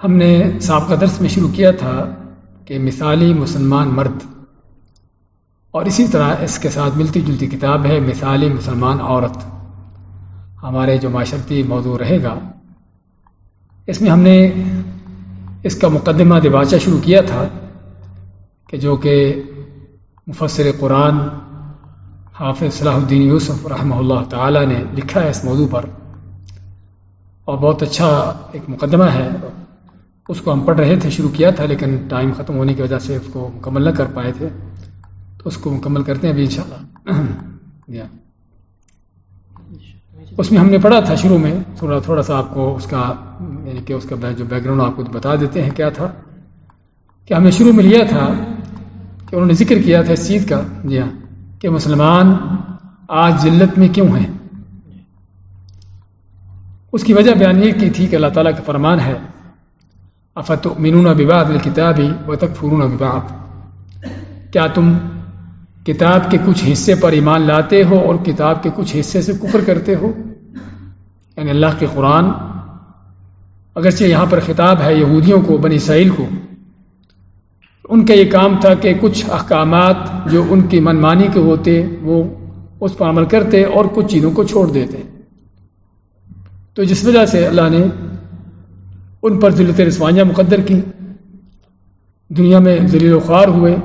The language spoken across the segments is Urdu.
ہم نے سابقہ درس میں شروع کیا تھا کہ مثالی مسلمان مرد، اور اسی طرح اس کے ساتھ ملتی جلتی کتاب ہے مثالی مسلمان عورت۔ ہمارے جو معاشرتی موضوع رہے گا، اس میں ہم نے اس کا مقدمہ دباچہ شروع کیا تھا کہ جو کہ مفسر قرآن حافظ صلاح الدین یوسف رحمہ اللہ تعالی نے لکھا ہے اس موضوع پر، اور بہت اچھا ایک مقدمہ ہے۔ اس کو ہم پڑھ رہے تھے، شروع کیا تھا، لیکن ٹائم ختم ہونے کی وجہ سے اس کو مکمل نہ کر پائے تھے۔ تو اس کو مکمل کرتے ہیں ابھی ان شاء اللہ اس میں ہم نے پڑھا تھا شروع میں، تھوڑا تھوڑا سا آپ کو اس کا یعنی کہ اس کا جو بیک گراؤنڈ آپ کو بتا دیتے ہیں کیا تھا۔ کہ ہم نے شروع میں لیا تھا کہ انہوں نے ذکر کیا تھا اس چیز کا۔ جی ہاں۔ کہ مسلمان آج ذلت میں کیوں ہیں؟ اس کی وجہ بیان یہ کی تھی کہ اللہ تعالیٰ کا فرمان ہے افت مینون وباد الکتابی و تک فرون کیا تم کتاب کے کچھ حصے پر ایمان لاتے ہو اور کتاب کے کچھ حصے سے کفر کرتے ہو؟ یعنی اللہ کے قرآن، اگرچہ یہاں پر خطاب ہے یہودیوں کو، بنی اسرائیل کو، ان کا یہ کام تھا کہ کچھ احکامات جو ان کی منمانی کے ہوتے، وہ اس پر عمل کرتے اور کچھ چیزوں کو چھوڑ دیتے۔ تو جس وجہ سے اللہ نے ان پر ذلت رسوائیاں مقدر کی۔ دنیا میں ذلیل و خوار ہوئے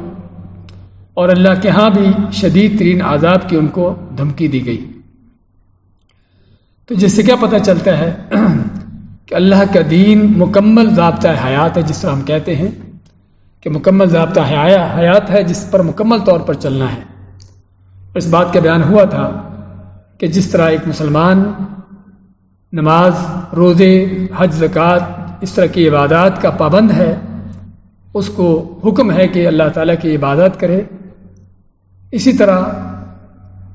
اور اللہ کے ہاں بھی شدید ترین عذاب کی ان کو دھمکی دی گئی۔ تو جس سے کیا پتہ چلتا ہے کہ اللہ کا دین مکمل ضابطہ حیات ہے، جس طرح ہم کہتے ہیں کہ مکمل ضابطہ حیات ہے، جس پر مکمل طور پر چلنا ہے۔ اس بات کا بیان ہوا تھا کہ جس طرح ایک مسلمان نماز، روزے، حج، زکوٰۃ اس طرح کی عبادات کا پابند ہے، اس کو حکم ہے کہ اللہ تعالیٰ کی عبادت کرے۔ اسی طرح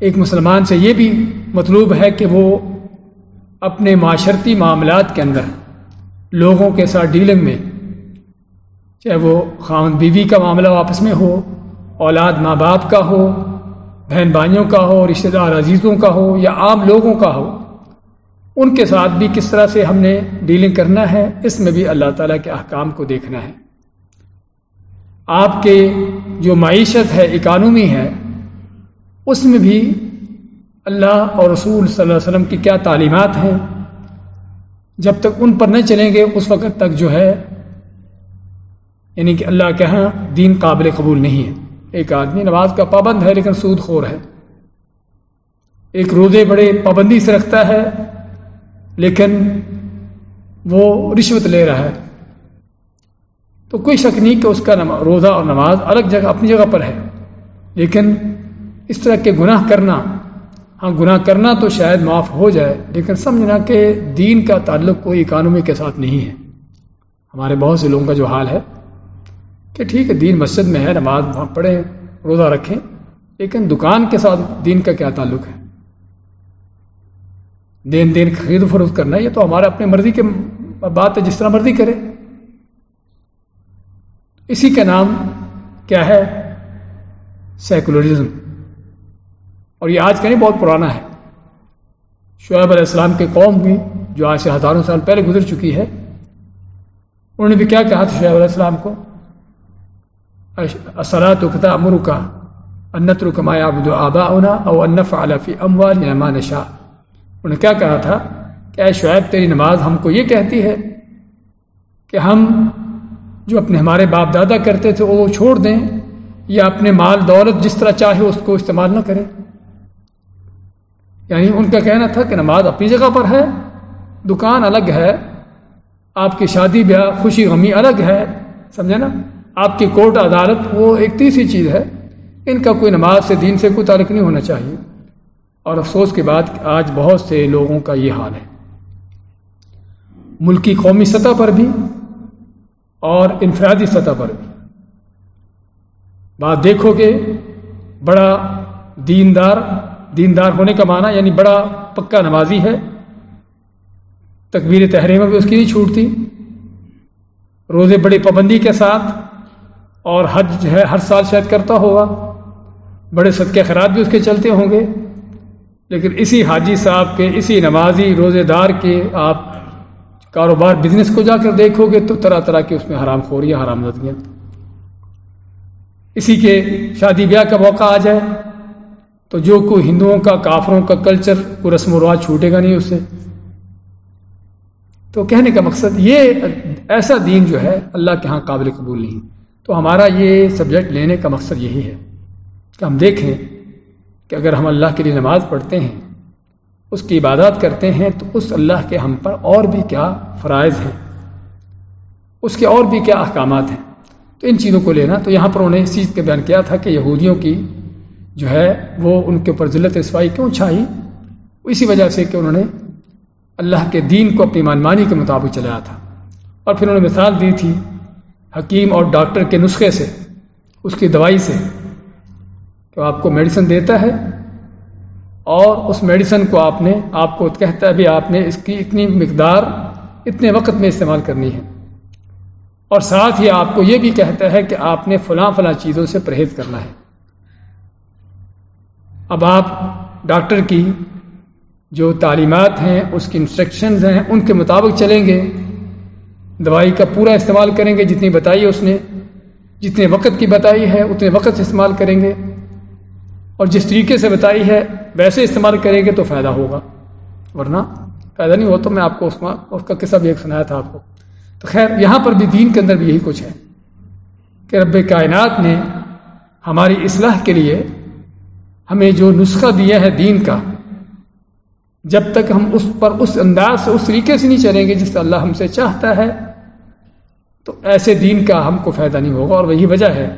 ایک مسلمان سے یہ بھی مطلوب ہے کہ وہ اپنے معاشرتی معاملات کے اندر، لوگوں کے ساتھ ڈیلنگ میں، چاہے وہ خان بیوی کا معاملہ واپس میں ہو، اولاد ماں باپ کا ہو، بہن بھائیوں کا ہو، رشتہ دار عزیزوں کا ہو یا عام لوگوں کا ہو ان کے ساتھ بھی کس طرح سے ہم نے ڈیلنگ کرنا ہے، اس میں بھی اللہ تعالیٰ کے احکام کو دیکھنا ہے۔ آپ کے جو معیشت ہے، اکانومی ہے، اس میں بھی اللہ اور رسول صلی اللہ علیہ وسلم کی کیا تعلیمات ہیں؟ جب تک ان پر نہیں چلیں گے، اس وقت تک جو ہے یعنی کہ اللہ کے ہاں دین قابل قبول نہیں ہے۔ ایک آدمی نماز کا پابند ہے، لیکن سود خور ہے۔ ایک روزے بڑے پابندی سے رکھتا ہے لیکن وہ رشوت لے رہا ہے۔ تو کوئی شک نہیں کہ اس کا روزہ اور نماز الگ جگہ، اپنی جگہ پر ہے۔ لیکن اس طرح کے گناہ کرنا ہاں گناہ کرنا تو شاید معاف ہو جائے، لیکن سمجھنا کہ دین کا تعلق کوئی اکانومی کے ساتھ نہیں ہے۔ ہمارے بہت سے لوگوں کا جو حال ہے کہ ٹھیک ہے، دین مسجد میں ہے، نماز وہاں پڑھیں، روزہ رکھیں، لیکن دکان کے ساتھ دین کا کیا تعلق ہے؟ دین دین خرید و فروخت کرنا یہ تو ہمارے اپنے مرضی کے بات ہے، جس طرح مرضی کرے۔ اسی کا نام کیا ہے؟ سیکولرزم۔ اور یہ آج کا نہیں، بہت پرانا ہے۔ شعیب علیہ السلام کے قوم بھی جو آج سے ہزاروں سال پہلے گزر چکی ہے، انہوں نے بھی کیا کہا تھا شعیب علیہ السلام کو؟ اثرات کتا امر کا انت رکما ابد آبا اونا او انف علفی اموال نعمان شاہ انہوں نے کیا کہا تھا کہ اے شعیب، تیری نماز ہم کو یہ کہتی ہے کہ ہم جو اپنے ہمارے باپ دادا کرتے تھے، وہ چھوڑ دیں یا اپنے مال، دولت جس طرح چاہے اس کو استعمال نہ کریں۔ یعنی ان کا کہنا تھا کہ نماز اپنی جگہ پر ہے، دکان الگ ہے، آپ کی شادی، بیاہ، خوشی، غمی الگ ہے، سمجھے نا؟ آپ کی کورٹ، عدالت، وہ ایک تیسری چیز ہے۔ ان کا کوئی نماز سے، دین سے کوئی تعلق نہیں ہونا چاہیے۔ اور افسوس کے بعد آج بہت سے لوگوں کا یہ حال ہے۔ ملکی قومی سطح پر بھی اور انفرادی سطح پر بھی۔ بات دیکھو گے بڑا دیندار دیندار ہونے کا معنی یعنی بڑا پکا نمازی ہے۔ تکبیر تحریمہ بھی اس کی نہیں چھوٹتی۔ روزے بڑی پابندی کے ساتھ اور حج جو ہے ہر سال شاید کرتا ہوگا۔ بڑے صدقے خراب بھی اس کے چلتے ہوں گے۔ لیکن اسی حاجی صاحب کے، اسی نمازی روزے دار کے آپ کاروبار بزنس کو جا کر دیکھو گے تو طرح طرح کی اس میں حرام خوریاں، حرام ندیاں اسی کے شادی بیاہ کا موقع آ جائے تو جو کوئی ہندوؤں کا، کافروں کا کلچر کو رسم و رواج چھوٹے گا نہیں اس سے۔ تو کہنے کا مقصد یہ ایسا دین جو ہے اللہ کے ہاں قابل قبول نہیں۔ تو ہمارا یہ سبجیکٹ لینے کا مقصد یہی ہے کہ ہم دیکھیں کہ اگر ہم اللہ کے لیے نماز پڑھتے ہیں، اس کی عبادات کرتے ہیں، تو اس اللہ کے ہم پر اور بھی کیا فرائض ہیں؟ اس کے اور بھی کیا احکامات ہیں؟ تو ان چیزوں کو لینا، تو یہاں پر انہوں نے اس چیز کے بیان کیا تھا کہ یہودیوں کی جو ہے، وہ ان کے اوپر ذلت رسوائی کیوں چھائی؟ اسی وجہ سے کہ انہوں نے اللہ کے دین کو اپنی مانمانی کے مطابق چلایا تھا۔ اور پھر انہوں نے مثال دی تھی حکیم اور ڈاکٹر کے نسخے سے، اس کی دوائی سے۔ کہ آپ کو میڈیسن دیتا ہے اور اس میڈیسن کو آپ نے آپ کو کہتا ہے بھی آپ نے اس کی اتنی مقدار اتنے وقت میں استعمال کرنی ہے۔ اور ساتھ ہی آپ کو یہ بھی کہتا ہے کہ آپ نے فلاں فلاں چیزوں سے پرہیز کرنا ہے۔ اب آپ ڈاکٹر کی جو تعلیمات ہیں، اس کی انسٹرکشنز ہیں، ان کے مطابق چلیں گے۔ دوائی کا پورا استعمال کریں گے، جتنی بتائی ہے اس نے، جتنے وقت کی بتائی ہے، اتنے وقت سے استعمال کریں گے۔ اور جس طریقے سے بتائی ہے، ویسے استعمال کریں گے تو فائدہ ہوگا۔ ورنہ فائدہ نہیں ہو تو میں آپ کو اس کا قصہ بھی ایک سنایا تھا آپ کو۔ تو خیر، یہاں پر بھی دین کے اندر بھی یہی کچھ ہے کہ رب کائنات نے ہماری اصلاح کے لیے ہمیں جو نسخہ دیا ہے دین کا، جب تک ہم اس پر اس انداز سے، اس طریقے سے نہیں چلیں گے جس سے اللہ ہم سے چاہتا ہے، تو ایسے دین کا ہم کو فائدہ نہیں ہوگا اور وہی وجہ ہے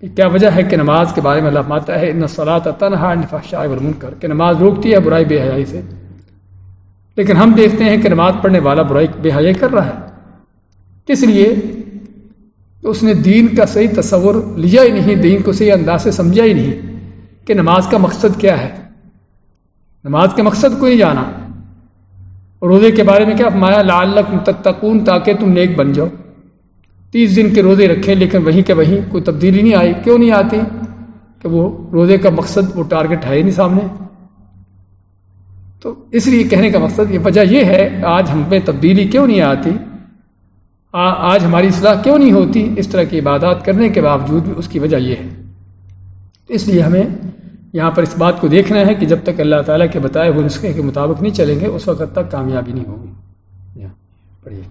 کیا وجہ ہے کہ نماز کے بارے میں اللہ ماتا ہے ان سلاد تنہا شاہ من کر کہ نماز روکتی ہے، برائی بے حیائی سے۔ لیکن ہم دیکھتے ہیں کہ نماز پڑھنے والا برائی بے حیائی کر رہا ہے۔ کس لیے؟ کہ اس نے دین کا صحیح تصور لیا ہی نہیں، دین کو صحیح انداز سے سمجھا ہی نہیں کہ نماز کا مقصد کیا ہے۔ نماز کے مقصد کو ہی جانا۔ روزے کے بارے میں کیا مایا لال تتقون تاکہ تم نیک بن جاؤ۔ تیس دن کے روزے رکھے لیکن وہیں کہ وہیں کوئی تبدیلی نہیں آئی۔ کیوں نہیں آتی کہ وہ روزے کا مقصد، وہ ٹارگٹ ہے ہی نہیں سامنے۔ تو اس لیے کہنے کا مقصد، یہ وجہ یہ ہے، آج ہم پہ تبدیلی کیوں نہیں آتی؟ آج ہماری اصلاح کیوں نہیں ہوتی؟ اس طرح کی عبادات کرنے کے باوجود بھی اس کی وجہ یہ ہے۔ اس لیے ہمیں یہاں پر اس بات کو دیکھنا ہے کہ جب تک اللہ تعالیٰ کے بتائے ہوئے نسخے کے مطابق نہیں چلیں گے، اس وقت تک کامیابی نہیں ہوگی۔ پڑھیے۔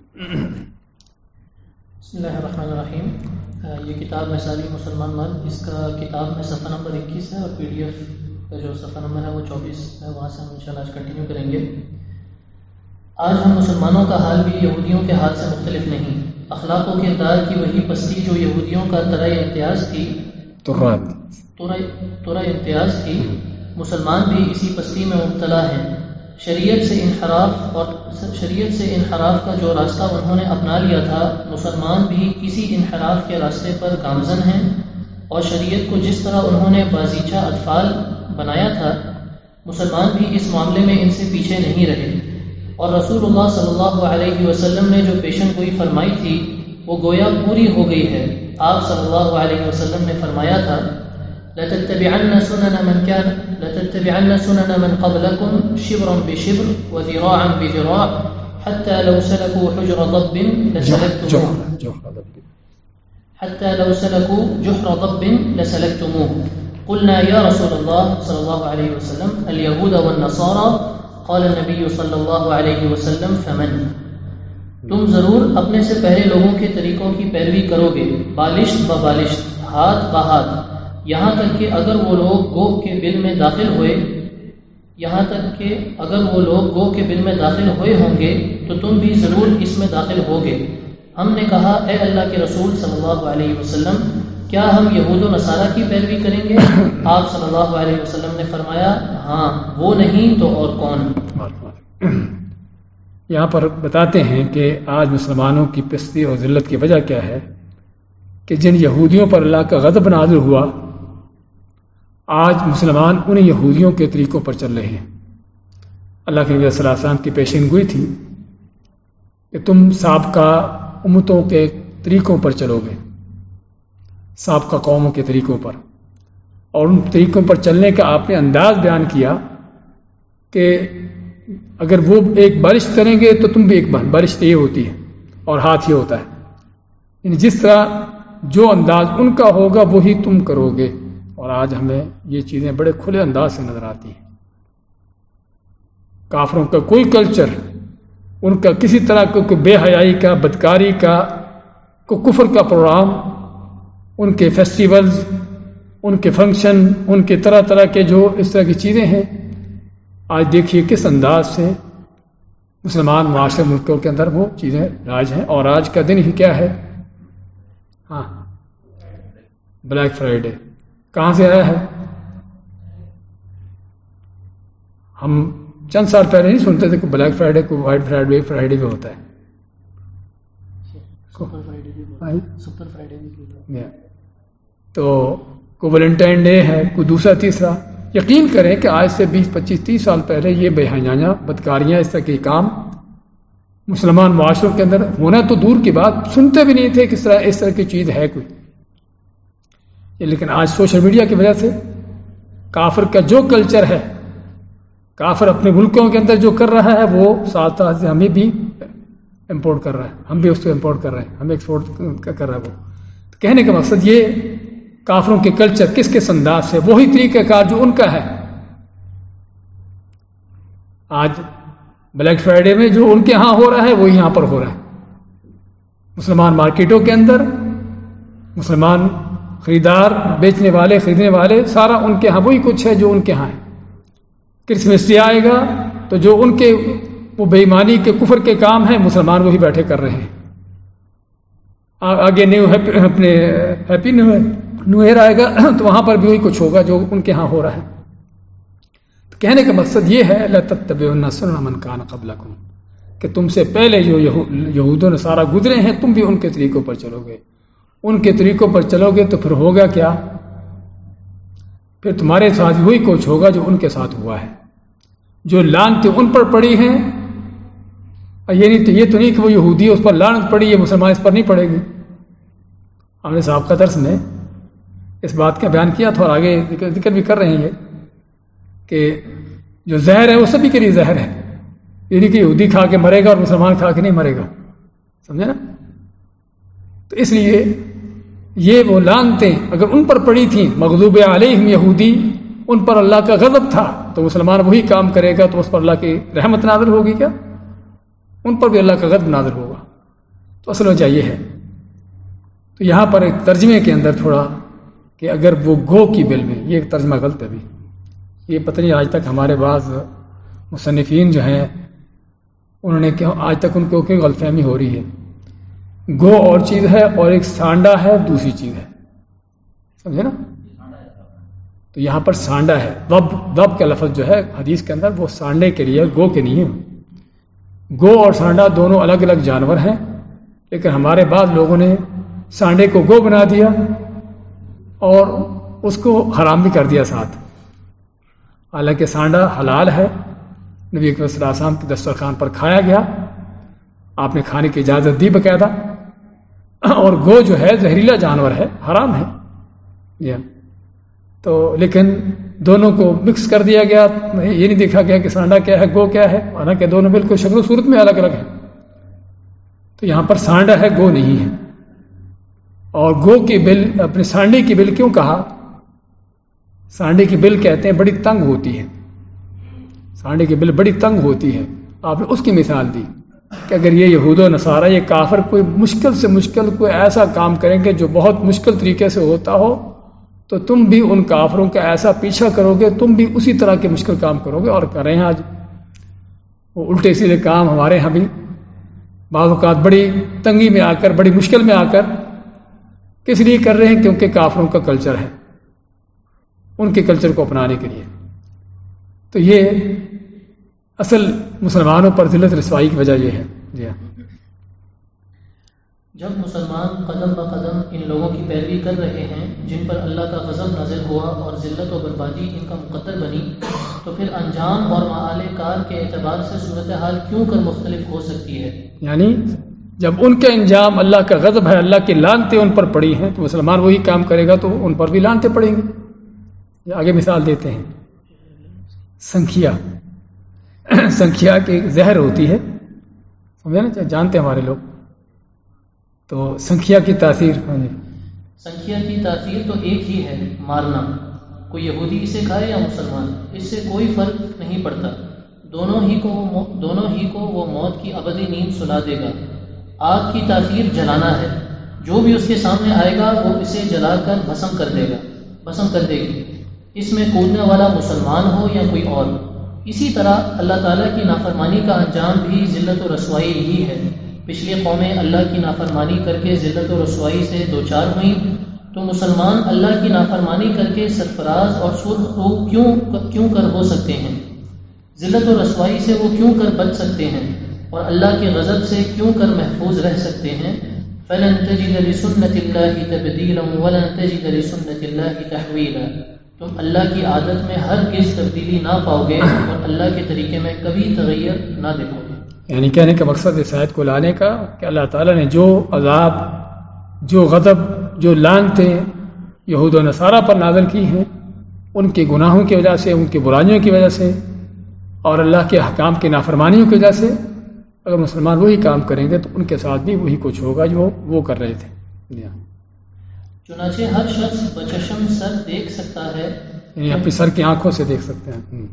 بسم اللہ الرحمن الرحیم۔ یہ کتاب ساری مسلمان مرد اس کا کتاب میں صفحہ نمبر اکیس ہے اور پی ڈی ایف کا جو صفحہ نمبر ہے وہ چوبیس ہے وہاں سے ہم انشاءاللہ آج کنٹینیو کریں گے۔ آج ہم مسلمانوں کا حال بھی یہودیوں کے حال سے مختلف نہیں۔ اخلاق و کردار کی وہی پستی جو یہودیوں کا طرح امتیاز تھی طرح امتیاز تھی مسلمان بھی اسی پستی میں مبتلا ہیں۔ شریعت سے انحراف اور شریعت سے انحراف کا جو راستہ انہوں نے اپنا لیا تھا، مسلمان بھی اسی انحراف کے راستے پر گامزن ہیں اور شریعت کو جس طرح انہوں نے بازیچہ اطفال بنایا تھا، مسلمان بھی اس معاملے میں ان سے پیچھے نہیں رہے۔ اور رسول اللہ صلی اللہ علیہ وسلم نے جو پیشن گوئی فرمائی تھی، وہ گویا پوری ہو گئی ہے۔ آپ صلی اللہ علیہ وسلم نے فرمایا تھا لتتبعن سنن من كان لتتبعن سنن من قبلكم شبرا بشبر وذراعا بذراع حتى لو سلكوا حجر ضب لسلكتموه. حتى لو سلكوا جحر ضب لسلكتموه. قلنا يا رسول الله صلى الله عليه وسلم اليهود والنصارى قال النبي صلی اللہ علیہ وسلم فمن؟ تم ضرور اپنے سے پہلے لوگوں کے طریقوں کی پیروی کرو گے بالشت بالشت ہاتھ ب ہاتھ۔ یہاں تک کہ اگر وہ لوگ گو کے بل میں داخل ہوئے، یہاں تک کہ اگر وہ لوگ گو کے بل میں داخل ہوئے ہوں گے، تو تم بھی ضرور اس میں داخل ہوگے۔ ہم نے کہا، اے اللہ کے رسول صلی اللہ علیہ وسلم، کیا ہم یہود و نصارہ کی پیروی کریں گے؟ آپ صلی اللہ علیہ وسلم نے فرمایا ہاں وہ نہیں تو اور کون؟ یہاں پر بتاتے ہیں کہ آج مسلمانوں کی پستی اور ذلت کی وجہ کیا ہے؟ کہ جن یہودیوں پر اللہ کا غضب نازل ہوا آج مسلمان ان یہودیوں کے طریقوں پر چل رہے ہیں۔ اللہ کے نبی صلی اللہ علیہ وسلم کی پیشین گوئی تھی کہ تم سابقہ امتوں کے طریقوں پر چلو گے، سابقہ قوموں کے طریقوں پر۔ اور ان طریقوں پر چلنے کا آپ نے انداز بیان کیا کہ اگر وہ ایک بارش کریں گے تو تم بھی ایک بارش یہ ہوتی ہے اور ہاتھ یہ ہوتا ہے۔ یعنی جس طرح جو انداز ان کا ہوگا وہی تم کرو گے۔ اور آج ہمیں یہ چیزیں بڑے کھلے انداز سے نظر آتی ہیں۔ کافروں کا کوئی کلچر، ان کا کسی طرح کا کوئی بے حیائی کا، بدکاری کا، کوئی کفر کا پروگرام، ان کے فیسٹیولز ان کے فنکشن ان کے طرح طرح کے جو اس طرح کی چیزیں ہیں۔ آج دیکھیے کس انداز سے مسلمان معاشرے ملکوں کے اندر وہ چیزیں راج ہیں۔ اور آج کا دن ہی کیا ہے؟ ہاں بلیک فرائیڈے کہاں سے آیا ہے؟ ہم چند سال پہلے نہیں سنتے تھے کہ بلیک فرائیڈے کو وائٹ فرائیڈے فرائیڈے بھی ہوتا ہے۔ تو کوئی ویلنٹائن ڈے ہے کوئی دوسرا تیسرا۔ یقین کریں کہ آج سے بیس پچیس تیس سال پہلے یہ بے حیاں بدکاریاں اس طرح کے کام مسلمان معاشروں کے اندر ہونا تو دور کی بات سنتے بھی نہیں تھے کس طرح اس طرح کی چیز ہے کوئی۔ لیکن آج سوشل میڈیا کی وجہ سے کافر کا جو کلچر ہے، کافر اپنے ملکوں کے اندر جو کر رہا ہے، وہ ساتھ ساتھ ہمیں بھی امپورٹ کر رہا ہے۔ ہم بھی اس کو امپورٹ کر رہے ہیں۔ ہم ایکسپورٹ کر رہا ہے وہ۔ کہنے کا مقصد یہ کافروں کے کلچر کس کس انداز سے، وہی طریقہ کار جو ان کا ہے۔ آج بلیک فرائیڈے میں جو ان کے ہاں ہو رہا ہے، وہ یہاں پر ہو رہا ہے۔ مسلمان مارکیٹوں کے اندر، مسلمان خریدار، بیچنے والے، خریدنے والے، سارا ان کے ہاں وہی کچھ ہے جو ان کے ہاں ہے۔ کرسمس ڈے آئے گا تو جو ان کے وہ بےمانی کے، کفر کے کام ہیں، مسلمان وہی بیٹھے کر رہے ہیں۔ آگے نیو اپنے، ہیپی نیو نیو ایئر آئے گا، تو وہاں پر بھی وہی کچھ ہوگا جو ان کے ہاں ہو رہا ہے۔ کہنے کا مقصد یہ ہے اللہ تب من کان قبل کہ تم سے پہلے جو یہود سارا گزرے ہیں، تم بھی ان کے طریقوں پر چلو گے۔ ان کے طریقوں پر چلو گے تو پھر ہوگا کیا؟ پھر تمہارے ساتھ وہی کچھ ہوگا جو ان کے ساتھ ہوا ہے۔ جو لانتے ان پر پڑی ہیں یہ تو یہ تو نہیں کہ وہ یہودی اس پر لانت پڑی ہے، مسلمان اس پر نہیں پڑے گی ہم نے صاحب کا درس میں اس بات کا بیان کیا تھا اور آگے ذکر بھی کر رہے ہیں کہ جو زہر ہے، وہ سبھی کے لیے زہر ہے۔ یہ نہیں کہ یہودی کھا کے مرے گا اور مسلمان کھا کے نہیں مرے گا۔ سمجھے نا؟ تو اس لیے یہ وہ لانتے اگر ان پر پڑی تھیں مغلوب علیہم یہودی، ان پر اللہ کا غضب تھا، تو مسلمان وہی کام کرے گا، تو اس پر اللہ کی رحمت نازل ہوگی کیا؟ ان پر بھی اللہ کا غضب نازل ہوگا۔ تو اصل وجہ یہ ہے۔ تو یہاں پر ایک ترجمے کے اندر تھوڑا کہ اگر وہ گو کی بل میں، یہ ایک ترجمہ غلط ہے بھی۔ یہ پتہ نہیں آج تک ہمارے بعض مصنفین جو ہیں، انہوں نے کہ آج تک ان کو کیوں غلط فہمی ہو رہی ہے؟ گو اور چیز ہے اور ایک سانڈا ہے، دوسری چیز ہے۔ سمجھے نا؟ تو یہاں پر سانڈا ہے۔ وب وب کا لفظ جو ہے حدیث کے اندر وہ سانڈے کے لیے، گو کے نہیں ہے گو اور سانڈا دونوں الگ الگ جانور ہیں، لیکن ہمارے بعض لوگوں نے سانڈے کو گو بنا دیا اور اس کو حرام بھی کر دیا ساتھ۔ حالانکہ سانڈا حلال ہے۔ نبی اکبر صلی اللہ علیہ وسلم کے دسترخوان پر کھایا گیا۔ آپ نے کھانے کی اجازت دی باقاعدہ۔ اور گو جو ہے زہریلا جانور ہے، حرام ہے۔ جی ہاں۔ تو لیکن دونوں کو مکس کر دیا گیا۔ یہ نہیں دیکھا گیا کہ سانڈا کیا ہے، گو کیا ہے۔ حالانکہ دونوں بالکل شکل و صورت میں الگ الگ ہے تو یہاں پر سانڈا ہے، گو نہیں ہے۔ اور گو کی بل، اپنے سانڈے کی بل کیوں کہا؟ سانڈے کی بل کہتے ہیں، بڑی تنگ ہوتی ہے۔ سانڈے کی بل بڑی تنگ ہوتی ہے۔ آپ نے اس کی مثال دی۔ کہ اگر یہ یہود و نصارہ، یہ کافر کوئی مشکل سے مشکل کوئی ایسا کام کریں گے جو بہت مشکل طریقے سے ہوتا ہو، تو تم بھی ان کافروں کا ایسا پیچھا کرو گے، تم بھی اسی طرح کے مشکل کام کرو گے۔ اور کریں آج۔ وہ الٹے سیدھے کام ہمارے یہاں بھی۔ بعض اوقات بڑی تنگی میں آ کر، بڑی مشکل میں آ کر کس لیے کر رہے ہیں؟ کیونکہ کافروں کا کلچر ہے، ان کے کلچر کو اپنانے کے لیے۔ تو یہ اصل مسلمانوں پر ذلت رسوائی کی وجہ یہ ہے۔ جی ہاں۔ جب مسلمان قدم ب قدم ان لوگوں کی پیروی کر رہے ہیں جن پر اللہ کا غضب نازل ہوا اور ذلت و بربادی ان کا مقدر بنی تو پھر انجام اور معال کار کے اعتبار سے صورتحال کیوں کر مختلف ہو سکتی ہے؟ یعنی جب ان کا انجام اللہ کا غضب ہے اللہ کی لانتے ان پر پڑی ہیں تو مسلمان وہی کام کرے گا تو ان پر بھی لانتے پڑیں گے۔ آگے مثال دیتے ہیں۔ سنکھیا۔ سنکھیا کی زہر ہوتی ہے، سمجھے نا؟ جانتے ہیں ہمارے لوگ۔ تو سنکھیا کی تاثیر ہاں جی۔ سنکھیا کی تاثیر تو ایک ہی ہے، مارنا۔ کوئی یہودی اسے کھائے یا مسلمان؟ اس سے کوئی فرق نہیں پڑتا۔ دونوں ہی کو وہ دونوں ہی کو وہ موت کی ابدی نیند سلا دے گا۔ آگ کی تاثیر جلانا ہے۔ جو بھی اس کے سامنے آئے گا، وہ اسے جلا کر بھسم کر دے گا۔ بھسم کر دے گی۔ اس میں کودنے والا مسلمان ہو یا کوئی اور؟ اسی طرح اللہ تعالیٰ کی نافرمانی کا انجام بھی ذلت و رسوائی ہی ہے۔ پچھلی قومیں اللہ کی نافرمانی کر کے ذلت و رسوائی سے دو چار ہوئیں۔ تو مسلمان اللہ کی نافرمانی کر کے سرفراز اور سرخ رو کیوں کیوں کر ہو سکتے ہیں؟ ذلت و رسوائی سے وہ کیوں کر بچ سکتے ہیں؟ اور اللہ کے غضب سے کیوں کر محفوظ رہ سکتے ہیں؟ فلن تجد لسنت اللہ تبدیلا ولن تجد لسنت اللہ تحویلا تم اللہ کی عادت میں ہر کس تبدیلی نہ پاؤ گے اور اللہ کے طریقے میں کبھی تغیر نہ دیکھو گے یعنی کہنے کا مقصد اس آیت کو لانے کا کہ اللہ تعالیٰ نے جو عذاب، جو غضب، جو لانتے یہود و نصارہ پر نازل کی ہیں، ان کے گناہوں کی وجہ سے، ان کی برائیوں کی وجہ سے اور اللہ کے حکام کی نافرمانیوں کی وجہ سے اگر مسلمان وہی کام کریں گے تو ان کے ساتھ بھی وہی کچھ ہوگا جو وہ کر رہے تھے جی ہاں۔ چنانچہ ہر شخص بچشم سر دیکھ سکتا ہے یعنی اپنی سر کی آنکھوں سے دیکھ سکتے ہیں۔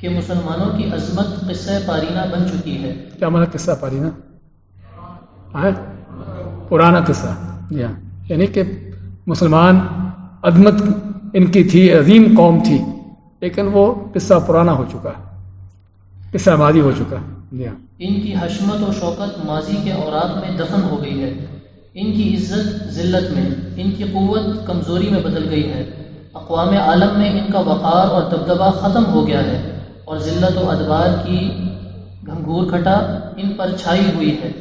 کہ مسلمانوں کی عظمت قصہ پارینہ بن چکی ہے۔ کیا مطلب قصہ پارینہ؟ پرانا قصہ۔ جی ہاں یعنی کہ مسلمان عظمت ان کی تھی عظیم قوم تھی لیکن وہ قصہ پرانا ہو چکا قصہ ماضی ہو چکا جی ہاں ان کی حشمت و شوکت ماضی کے اوراق میں دفن ہو گئی ہے۔ ان کی عزت ذلت میں ان کی قوت کمزوری میں بدل گئی ہے۔ اقوام عالم میں ان کا وقار اور دبدبہ ختم ہو گیا ہے اور ذلت و ادبار کی گھنگور کھٹا ان پر چھائی ہوئی ہے۔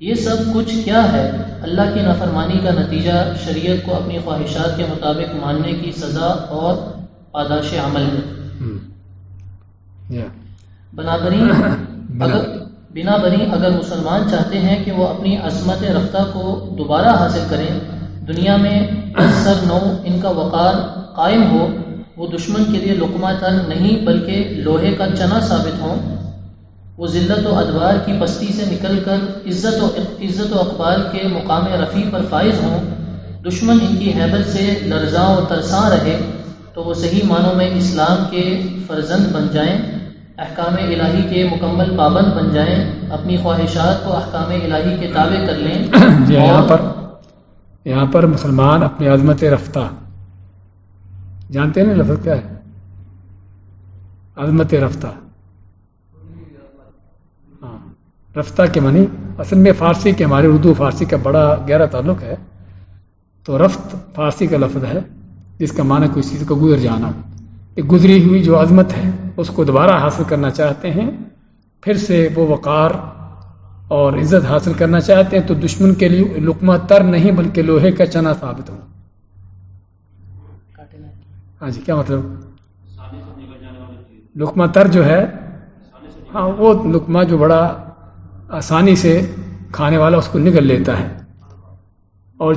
یہ سب کچھ کیا ہے؟ اللہ کی نافرمانی کا نتیجہ شریعت کو اپنی خواہشات کے مطابق ماننے کی سزا اور پاداش عمل ہے بنا بری اگر بنا بری اگر مسلمان چاہتے ہیں کہ وہ اپنی عظمت رفتہ کو دوبارہ حاصل کریں، دنیا میں سر نو ان کا وقار قائم ہو، وہ دشمن کے لیے لقمہ تن نہیں بلکہ لوہے کا چنا ثابت ہوں۔ وہ ذلت و ادوار کی بستی سے نکل کر عزت و عزت و اقبال کے مقام رفیع پر فائز ہوں۔ دشمن ان کی حیبت سے لرزاں و ترساں رہے تو وہ صحیح معنوں میں اسلام کے فرزند بن جائیں۔ احکام الہی کے مکمل پابند بن جائیں اپنی خواہشات کو احکام الہی کے تابع کر لیں۔ جی یہاں پر یہاں پر مسلمان اپنی عظمت رفتہ جانتے ہیں لفظ کیا ہے؟ عظمت رفتہ۔ رفتہ کے معنی اصل میں فارسی کے ہمارے اردو فارسی کا بڑا گہرا تعلق ہے۔ تو رفت فارسی کا لفظ ہے جس کا معنی کوئی چیز کو گزر جانا۔ ایک گزری ہوئی جو عظمت ہے اس کو دوبارہ حاصل کرنا چاہتے ہیں پھر سے وہ وقار اور عزت حاصل کرنا چاہتے ہیں تو دشمن کے لیے لقمہ تر نہیں بلکہ لوہے کا چنا ثابت ہو۔ ہاں جی کیا مطلب؟ لقمہ تر جو ہے ہاں وہ لقمہ جو بڑا آسانی سے کھانے والا اس کو نگل لیتا ہے۔ اور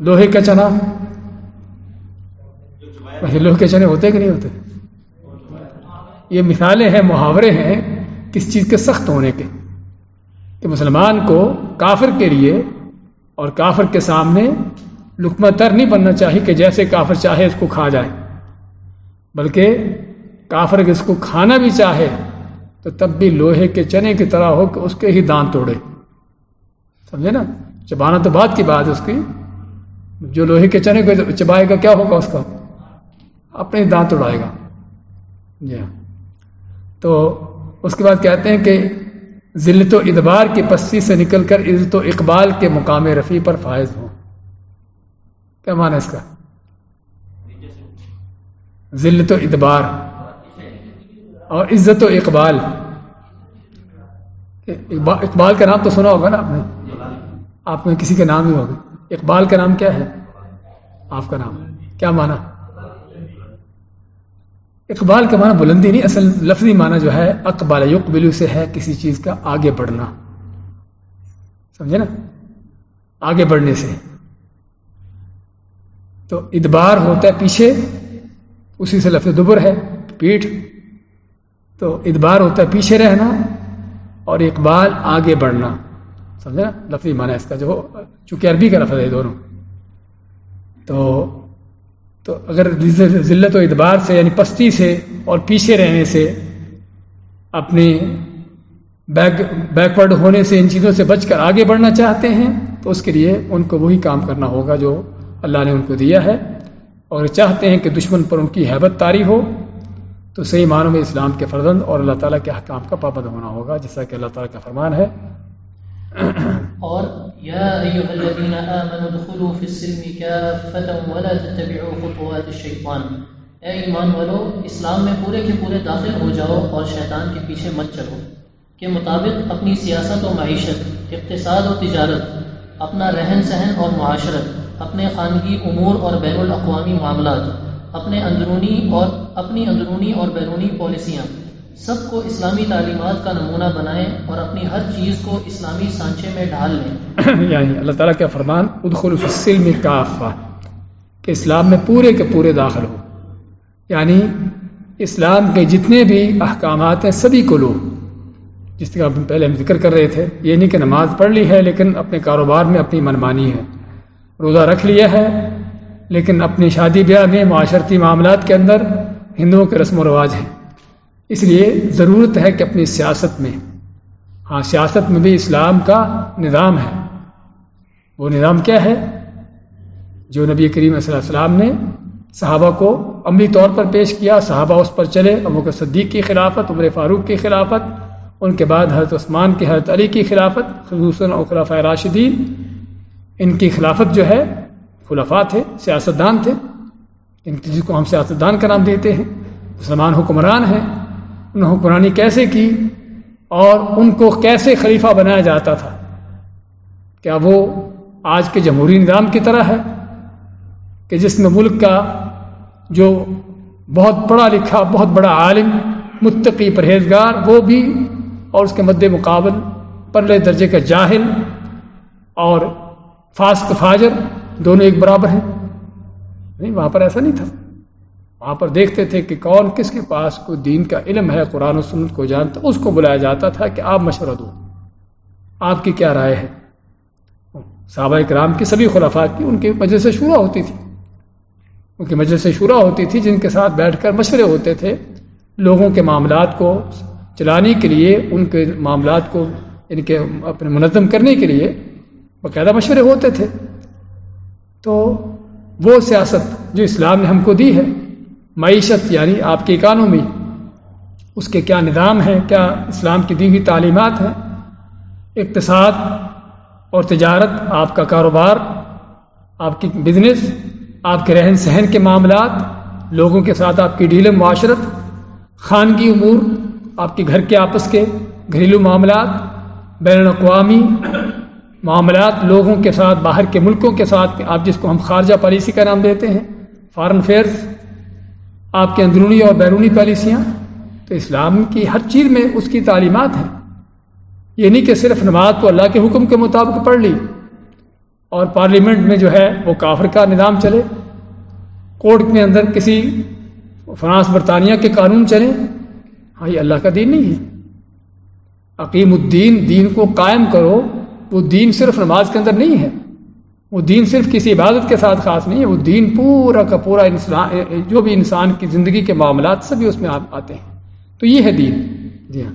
لوہے کا چنا؟ لوہے کے چنے ہوتے کہ نہیں ہوتے؟ یہ مثالیں ہیں، محاورے ہیں کس چیز کے سخت ہونے کے۔ کہ مسلمان کو کافر کے لیے اور کافر کے سامنے لکمہ تر نہیں بننا چاہیے کہ جیسے کافر چاہے اس کو کھا جائے۔ بلکہ کافر اس کو کھانا بھی چاہے تو تب بھی لوہے کے چنے کی طرح ہو کہ اس کے ہی دان توڑے۔ سمجھے نا؟ چبانا تو بات کی بات ہے اس کی۔ جو لوہے کے چنے کو چبائے گا، کیا ہوگا اس کا؟ اپنے دانت توڑائے گا۔ جی ہاں۔ تو اس کے بعد کہتے ہیں کہ ذلت و ادبار کی پسی سے نکل کر عزت و اقبال کے مقام رفیع پر فائز ہوں۔ کیا مانا اس کا؟ ذلت و ادبار اور عزت و اقبال۔ اقبال کا نام تو سنا ہوگا نا آپ نے؟ آپ میں کسی کا نام ہی ہوگا۔ اقبال کا نام کیا ہے؟ آپ کا نام۔ کیا مانا اقبال کا معنی بلندی نہیں، اصل لفظی معنی جو ہے، اقبال یقبلو سے ہے کسی چیز کا آگے بڑھنا۔ سمجھے نا؟ آگے بڑھنے سے۔ تو ادبار ہوتا ہے پیچھے، اسی سے لفظ دبر ہے، پیٹھ۔ تو ادبار ہوتا ہے پیچھے رہنا اور اقبال آگے بڑھنا۔ سمجھا لفظی معنی اس کا جو چونکہ عربی کا لفظ ہے دونوں۔ تو تو اگر ذلت و ادبار سے یعنی پستی سے اور پیچھے رہنے سے اپنے بیک بیکورڈ ہونے سے ان چیزوں سے بچ کر آگے بڑھنا چاہتے ہیں، تو اس کے لیے ان کو وہی کام کرنا ہوگا جو اللہ نے ان کو دیا ہے۔ اور چاہتے ہیں کہ دشمن پر ان کی حیبت تاری ہو، تو صحیح معنوں میں اسلام کے فرزند اور اللہ تعالیٰ کے حکام کا پابند ہونا ہوگا، جیسا کہ اللہ تعالیٰ کا فرمان ہے۔ اور یا ایوہ الذین آمنوا دخلوا فی السلم کافتا ولا تتبعوا خطوات الشیطان۔ اے ایمان والو، اسلام میں پورے کے پورے داخل ہو جاؤ اور شیطان کے پیچھے مت چلو۔ کے مطابق اپنی سیاست و معیشت، اقتصاد و تجارت، اپنا رہن سہن اور معاشرت، اپنے خانگی امور اور بین الاقوامی معاملات، اپنے اندرونی اور اپنی اندرونی اور بیرونی پالیسیاں سب کو اسلامی تعلیمات کا نمونہ بنائیں اور اپنی ہر چیز کو اسلامی سانچے میں ڈھال لیں۔ یعنی اللہ تعالیٰ کا فرمان؟ ادخل السلم کافہ، کہ اسلام میں پورے کے پورے داخل ہو۔ یعنی اسلام کے جتنے بھی احکامات ہیں، سبھی کو لو۔ جس کا پہلے ہم ذکر کر رہے تھے، یہ نہیں کہ نماز پڑھ لی ہے، لیکن اپنے کاروبار میں اپنی منمانی ہے۔ روزہ رکھ لیا ہے، لیکن اپنی شادی بیاہ میں معاشرتی معاملات کے اندر ہندوؤں کے رسم و رواج ہیں۔ اس لیے ضرورت ہے کہ اپنی سیاست میں ہاں سیاست میں بھی اسلام کا نظام ہے۔ وہ نظام کیا ہے؟ جو نبی کریم صلی اللہ علیہ وسلم نے صحابہ کو عملی طور پر پیش کیا، صحابہ اس پر چلے، ابو کے صدیق کی خلافت، عمر فاروق کی خلافت، ان کے بعد حضرت عثمان کی، حضرت علی کی خلافت، خصوصاً خلاف راشدین۔ ان کی خلافت جو ہے، خلفاء تھے، سیاستدان تھے۔ ان جس کو ہم سیاستدان کا نام دیتے ہیں، مسلمان حکمران ہیں۔ انہوں حکمرانی کیسے کی اور ان کو کیسے خلیفہ بنایا جاتا تھا؟ کیا وہ آج کے جمہوری نظام کی طرح ہے کہ جس میں ملک کا جو بہت پڑھا لکھا، بہت بڑا عالم، متقی پرہیزگار، وہ بھی اور اس کے مد مقابل پرلے درجے کا جاہل اور فاسق فاجر، دونوں ایک برابر ہیں؟ نہیں، وہاں پر ایسا نہیں تھا۔ وہاں پر دیکھتے تھے کہ کون کس کے پاس کوئی دین کا علم ہے، قرآن و سنت کو جانتا، اس کو بلایا جاتا تھا کہ آپ مشورہ دو۔ آپ کی کیا رائے ہے؟ صحابہ کرام کی سبھی خلافات کی ان کی مجلس سے شورا ہوتی تھی۔ ان کی مجلس سے شورا ہوتی تھی جن کے ساتھ بیٹھ کر مشورے ہوتے تھے۔ لوگوں کے معاملات کو چلانے کے لیے، ان کے معاملات کو، ان کے اپنے منظم کرنے کے لیے باقاعدہ مشورے ہوتے تھے۔ تو وہ سیاست جو اسلام نے ہم کو دی ہے معیشت یعنی آپ کی اکانومی، اس کے کیا نظام ہے کیا اسلام کی دی ہوئی تعلیمات ہیں، اقتصاد اور تجارت، آپ کا کاروبار، آپ کی بزنس آپ کے رہن سہن کے معاملات، لوگوں کے ساتھ آپ کی ڈیل معاشرت، خانگی امور، آپ کے گھر کے آپس کے گھریلو معاملات، بین الاقوامی معاملات، لوگوں کے ساتھ، باہر کے ملکوں کے ساتھ، آپ جس کو ہم خارجہ پالیسی کا نام دیتے ہیں فارن افیئرس آپ کے اندرونی اور بیرونی پالیسیاں، تو اسلام کی ہر چیز میں اس کی تعلیمات ہیں۔ یہ نہیں کہ صرف نماز کو اللہ کے حکم کے مطابق پڑھ لی، اور پارلیمنٹ میں جو ہے وہ کافر کا نظام چلے، کورٹ کے اندر کسی فرانس برطانیہ کے قانون چلیں ہاں یہ اللہ کا دین نہیں ہے۔ عقیم الدین، دین کو قائم کرو، وہ دین صرف نماز کے اندر نہیں ہے۔ وہ دین صرف کسی عبادت کے ساتھ خاص نہیں ہے، وہ دین پورا کا پورا انسان، جو بھی انسان کی زندگی کے معاملات سبھی اس میں آتے ہیں۔ تو یہ ہے دین۔ جی ہاں۔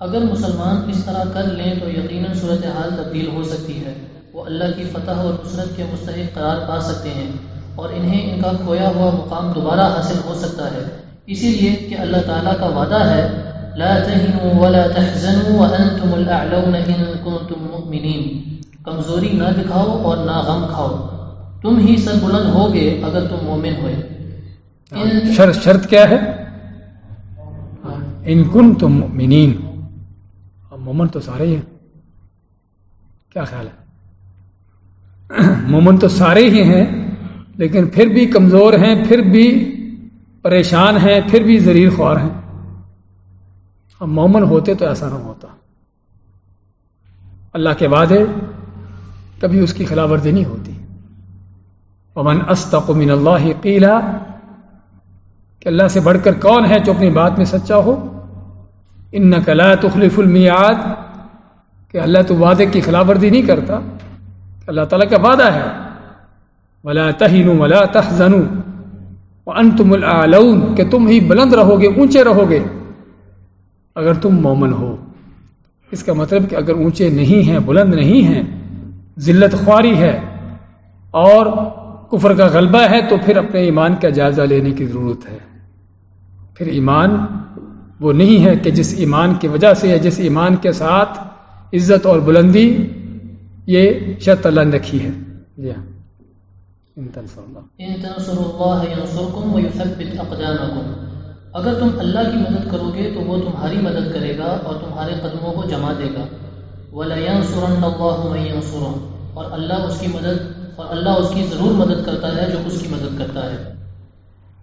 اگر مسلمان اس طرح کر لیں تو یقیناً صورتحال تبدیل ہو سکتی ہے۔ وہ اللہ کی فتح اور نصرت کے مستحق قرار پا سکتے ہیں اور انہیں ان کا کھویا ہوا مقام دوبارہ حاصل ہو سکتا ہے۔ اسی لیے کہ اللہ تعالیٰ کا وعدہ ہے، لا تهنوا ولا تحزنوا وانتم الاعلون ان كنتم مؤمنين کمزوری نہ دکھاؤ اور نہ غم کھاؤ۔ تم ہی سر بلند ہوگے اگر تم مومن ہوئے۔ شرط شرط کیا ہے؟ ان کن تم مومنین مومن تو سارے ہی ہیں۔ کیا خیال ہے؟ مومن تو سارے ہی ہیں لیکن پھر بھی کمزور ہیں پھر بھی پریشان ہیں پھر بھی ذریع خوار ہیں۔ اب مومن ہوتے تو ایسا نہ ہوتا۔ اللہ کے وعدے کبھی اس کی خلاف ورزی نہیں ہوتی۔ امن استق من اللہ قیلا کہ اللہ سے بڑھ کر کون ہے جو اپنی بات میں سچا ہو؟ ان نقلا تخلیف المیاد کہ اللہ تو وعدے کی خلاف ورزی نہیں کرتا۔ اللہ تعالیٰ کا وعدہ ہے۔ ولا تہین ولا تحزن انتم العلون کہ تم ہی بلند رہو گے اونچے رہو گے اگر تم مومن ہو، اس کا مطلب کہ اگر اونچے نہیں ہیں، بلند نہیں ہیں ذلت خواری ہے اور کفر کا غلبہ ہے، تو پھر اپنے ایمان کا جائزہ لینے کی ضرورت ہے۔ پھر ایمان وہ نہیں ہے کہ جس ایمان کی وجہ سے یا جس ایمان کے ساتھ عزت اور بلندی یہ شرط اللہ نے رکھی ہے۔ جی ہاں۔ اگر تم اللہ کی مدد کرو گے تو وہ تمہاری مدد کرے گا اور تمہارے قدموں کو جما دے گا۔ اور اللہ اس کی مدد اور اللہ اس کی ضرور مدد کرتا ہے جو اس کی مدد کرتا ہے۔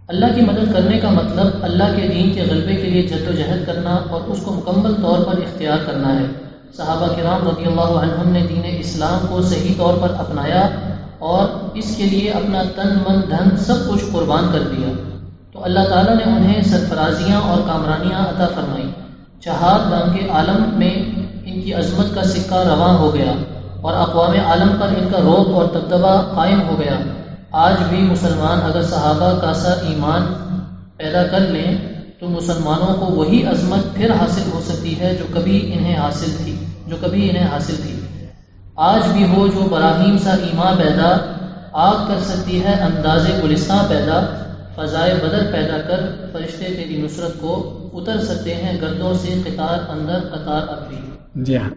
اللہ کی مدد کرنے کا مطلب اللہ کے دین کے غلبے کے لیے جد و جہد کرنا اور اس کو مکمل طور پر اختیار کرنا ہے۔ صحابہ کرام رضی اللہ عنہم نے دین اسلام کو صحیح طور پر اپنایا اور اس کے لیے اپنا تن، من، دھن سب کچھ قربان کر دیا۔ تو اللہ تعالیٰ نے انہیں سرفرازیاں اور کامرانیاں عطا فرمائی چہار دام کے عالم میں ان کی عظمت کا سکہ رواں ہو گیا اور اقوام عالم پر ان کا روب اور دبدبہ قائم ہو گیا۔ آج بھی مسلمان اگر صحابہ کا سا ایمان پیدا کر لیں، تو مسلمانوں کو وہی عظمت پھر حاصل ہو سکتی ہے جو کبھی انہیں حاصل تھی، جو کبھی انہیں حاصل تھی۔ آج بھی ہو جو براہیم سا ایمان پیدا، آگ کر سکتی ہے انداز گلستان پیدا، فضائے بدر پیدا کر فرشتے تیری نصرت کو اتر سکتے ہیں گردوں سے قطار اندر قطار اب بھی جی ہاں۔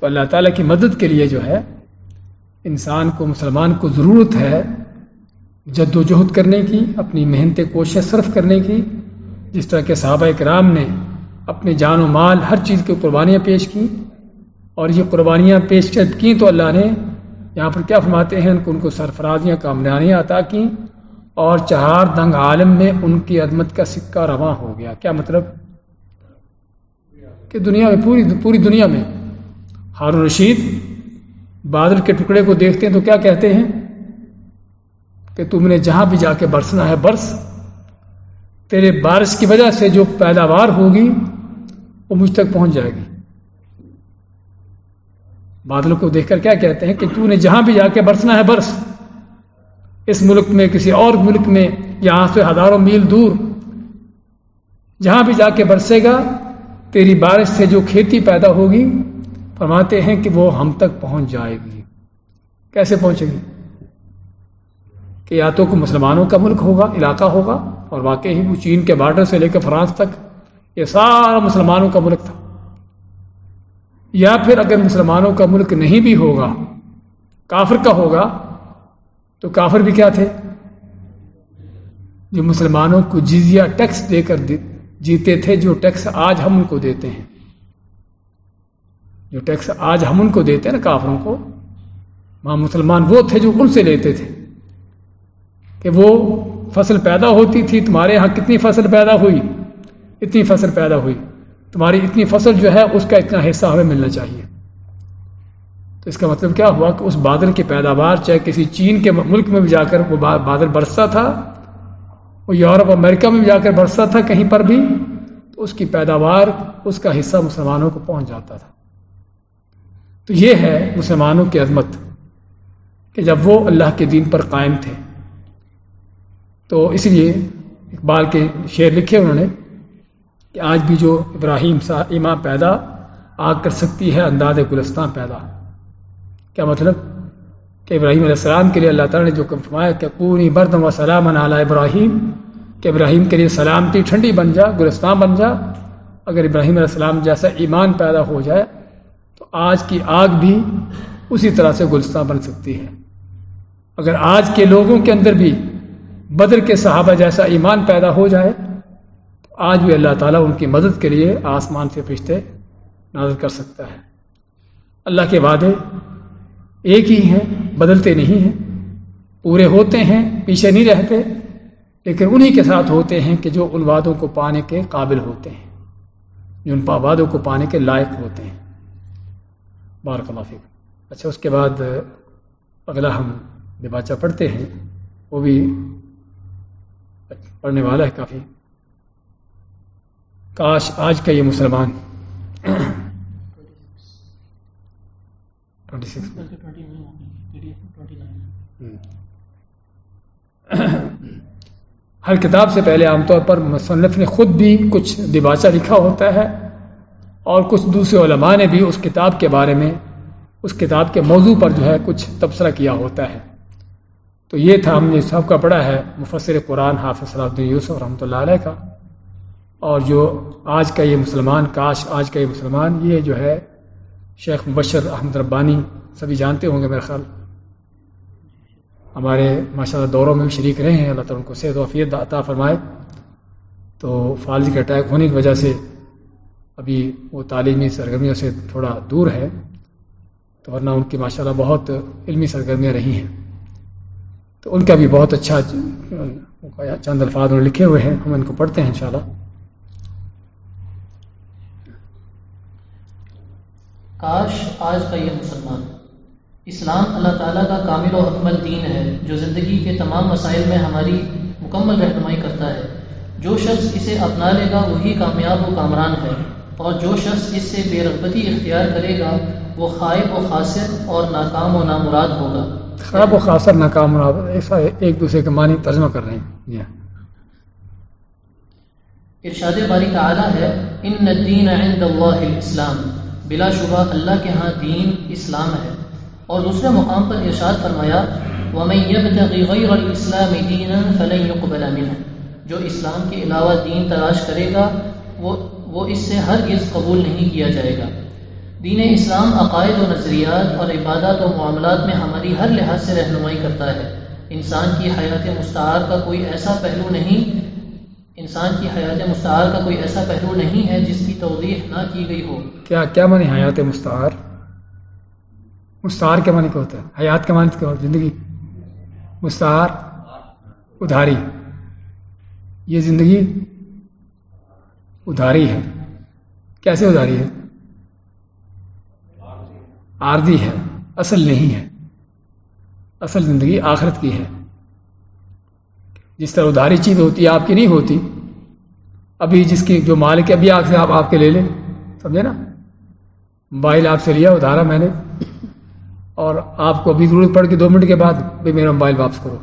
تو اللہ تعالیٰ کی مدد کے لیے جو ہے، انسان کو، مسلمان کو ضرورت ہے جد و جہد کرنے کی، اپنی محنت کوشش صرف کرنے کی۔ جس طرح کہ صحابہ کرام نے اپنے جان و مال ہر چیز کی قربانیاں پیش کی اور یہ قربانیاں پیش کی تو اللہ نے یہاں پر کیا فرماتے ہیں؟ ان کو ان کو سرفرازیاں، کامرانیاں عطا کی اور چہار دنگ عالم میں ان کی عدمت کا سکہ رواں ہو گیا۔ کیا مطلب؟ کہ دنیا میں، پوری پوری دنیا میں۔ ہارون رشید بادل کے ٹکڑے کو دیکھتے ہیں تو کیا کہتے ہیں؟ کہ تم نے جہاں بھی جا کے برسنا ہے، برس۔ تیرے بارش کی وجہ سے جو پیداوار ہوگی، وہ مجھ تک پہنچ جائے گی۔ بادلوں کو دیکھ کر کیا کہتے ہیں؟ کہ تو نے جہاں بھی جا کے برسنا ہے، برس۔ اس ملک میں، کسی اور ملک میں، یہاں سے ہزاروں میل دور۔ جہاں بھی جا کے برسے گا تیری بارش سے جو کھیتی پیدا ہوگی، فرماتے ہیں کہ وہ ہم تک پہنچ جائے گی۔ کیسے پہنچے گی؟ کہ یا تو کو مسلمانوں کا ملک ہوگا، علاقہ ہوگا، اور واقعی وہ چین کے بارڈر سے لے کے فرانس تک یہ سارا مسلمانوں کا ملک تھا۔ یا پھر اگر مسلمانوں کا ملک نہیں بھی ہوگا، کافر کا ہوگا، تو کافر بھی کیا تھے؟ جو مسلمانوں کو جزیہ ٹیکس دے کر جیتے تھے جو ٹیکس آج ہم ان کو دیتے ہیں۔ جو ٹیکس آج ہم ان کو دیتے ہیں نا کافروں کو، وہاں مسلمان وہ تھے جو ان سے لیتے تھے کہ وہ فصل پیدا ہوتی تھی، تمہارے یہاں کتنی فصل پیدا ہوئی؟ اتنی فصل پیدا ہوئی۔ تمہاری اتنی فصل جو ہے، اس کا اتنا حصہ ہمیں ملنا چاہیے۔ تو اس کا مطلب کیا ہوا کہ اس بادل کی پیداوار، چاہے کسی چین کے ملک میں بھی جا کر وہ بادل برستا تھا وہ یورپ امریکہ میں بھی جا کر برستا تھا کہیں پر بھی، تو اس کی پیداوار، اس کا حصہ مسلمانوں کو پہنچ جاتا تھا۔ تو یہ ہے مسلمانوں کی عظمت کہ جب وہ اللہ کے دین پر قائم تھے۔ تو اس لیے اقبال کے شعر لکھے انہوں نے کہ آج بھی جو ابراہیم سا ایمان پیدا، آگ کر سکتی ہے، انداز گلستان پیدا۔ کیا مطلب؟ کہ ابراہیم علیہ السلام کے لیے اللہ تعالیٰ نے جو فرمایا کہ پوری بردم و سلام علیہ ابراہیم، کہ ابراہیم کے لیے سلامتی ٹھنڈی بن جا، گلستان بن جا۔ اگر ابراہیم علیہ السلام جیسا ایمان پیدا ہو جائے، تو آج کی آگ بھی اسی طرح سے گلستان بن سکتی ہے۔ اگر آج کے لوگوں کے اندر بھی بدر کے صحابہ جیسا ایمان پیدا ہو جائے، تو آج بھی اللہ تعالیٰ ان کی مدد کے لیے آسمان سے فرشتے نازل کر سکتا ہے۔ اللہ کے وعدے ایک ہی ہیں، بدلتے نہیں ہیں۔ پورے ہوتے ہیں، پیچھے نہیں رہتے، لیکن انہی کے ساتھ ہوتے ہیں کہ جو ان وعدوں کو پانے کے قابل ہوتے ہیں، جو ان وعدوں کو پانے کے لائق ہوتے ہیں۔ بارک اللہ فکر اچھا اس کے بعد اگلا ہم لباچہ پڑھتے ہیں، وہ بھی پڑھنے والا ہے کافی۔ کاش آج کا یہ مسلمان ہر کتاب سے پہلے عام طور پر مصنف نے خود بھی کچھ دباچہ لکھا ہوتا ہے اور کچھ دوسرے علماء نے بھی اس کتاب کے بارے میں اس کتاب کے موضوع پر جو ہے کچھ تبصرہ کیا ہوتا ہے تو یہ تھا ہم نے سب کا پڑھا ہے مفسر قرآن حافظ صلاح الدین یوسف رحمۃ اللہ علیہ کا اور جو آج کا یہ مسلمان کاش آج کا یہ مسلمان یہ جو ہے شیخ مبشر احمد ربانی، سبھی جانتے ہوں گے میرا خیال۔ ہمارے ماشاء اللہ دوروں میں بھی شریک رہے ہیں، اللہ تعالیٰ ان کو صحت وفیت عطا فرمائے۔ تو فالجی کا اٹیک ہونے کی وجہ سے ابھی وہ تعلیمی سرگرمیوں سے تھوڑا دور ہے۔ تو ورنہ ان کی ماشاء اللہ بہت علمی سرگرمیاں رہی ہیں۔ تو ان کا بھی بہت اچھا چند الفاظ انہوں نے لکھے ہوئے ہیں، ہم ان کو پڑھتے ہیں انشاءاللہ۔ کاش آج کا یہ مسلمان۔ اسلام اللہ تعالیٰ کا کامل و اکمل دین ہے جو زندگی کے تمام مسائل میں ہماری مکمل رہنمائی کرتا ہے۔ جو شخص اسے اپنا لے گا وہی کامیاب و کامران ہے۔ اور جو شخص اس سے بے رغبتی اختیار کرے گا وہ خائب و خاصر اور ناکام و نامراد ہوگا۔ خراب و خاصر ناکام مراد ایسا ایک دوسرے کے معنی ترجمہ کر رہے ہیں۔ جی ہاں۔ ارشاد باری تعالی ہے ان الدین عند اللہ الاسلام بلا شبہ اللہ کے ہاں دین اسلام ہے۔ اور دوسرے مقام پر ارشاد فرمایا، وَمَن يَبْتَغِ غَيْرَ الْإِسْلَامِ دِينًا فَلَن يُقْبَلَ مِنْهُ۔ جو اسلام کے علاوہ دین تلاش کرے گا، وہ وہ اس سے ہرگز قبول نہیں کیا جائے گا۔ دین اسلام عقائد و نظریات اور عبادات و معاملات میں ہماری ہر لحاظ سے رہنمائی کرتا ہے۔ انسان کی حیات مستعار کا کوئی ایسا پہلو نہیں انسان کی حیات مستعار کا کوئی ایسا پہلو نہیں ہے جس کی توضیح نہ کی گئی ہو۔ کیا کیا معنی حیات مستعار؟ مستعار کیا معنی کا ہوتا ہے؟ حیات کا معنی کیا ہوتا ہے؟ زندگی۔ مستعار، ادھاری۔ یہ زندگی ادھاری ہے۔ کیسے ادھاری ہے؟ عارضی ہے۔ اصل نہیں ہے۔ اصل زندگی آخرت کی ہے۔ جس طرح ادھاری چیز ہوتی ہے، آپ کی نہیں ہوتی۔ ابھی جس کی جو مالک ہے، ابھی آگ سے آپ آپ کے لے لیں۔ سمجھے نا؟ موبائل آپ سے لیا، ادھارا میں نے۔ اور آپ کو ابھی ضرورت پڑ کے دو منٹ کے بعد بھی میرا موبائل واپس کرو۔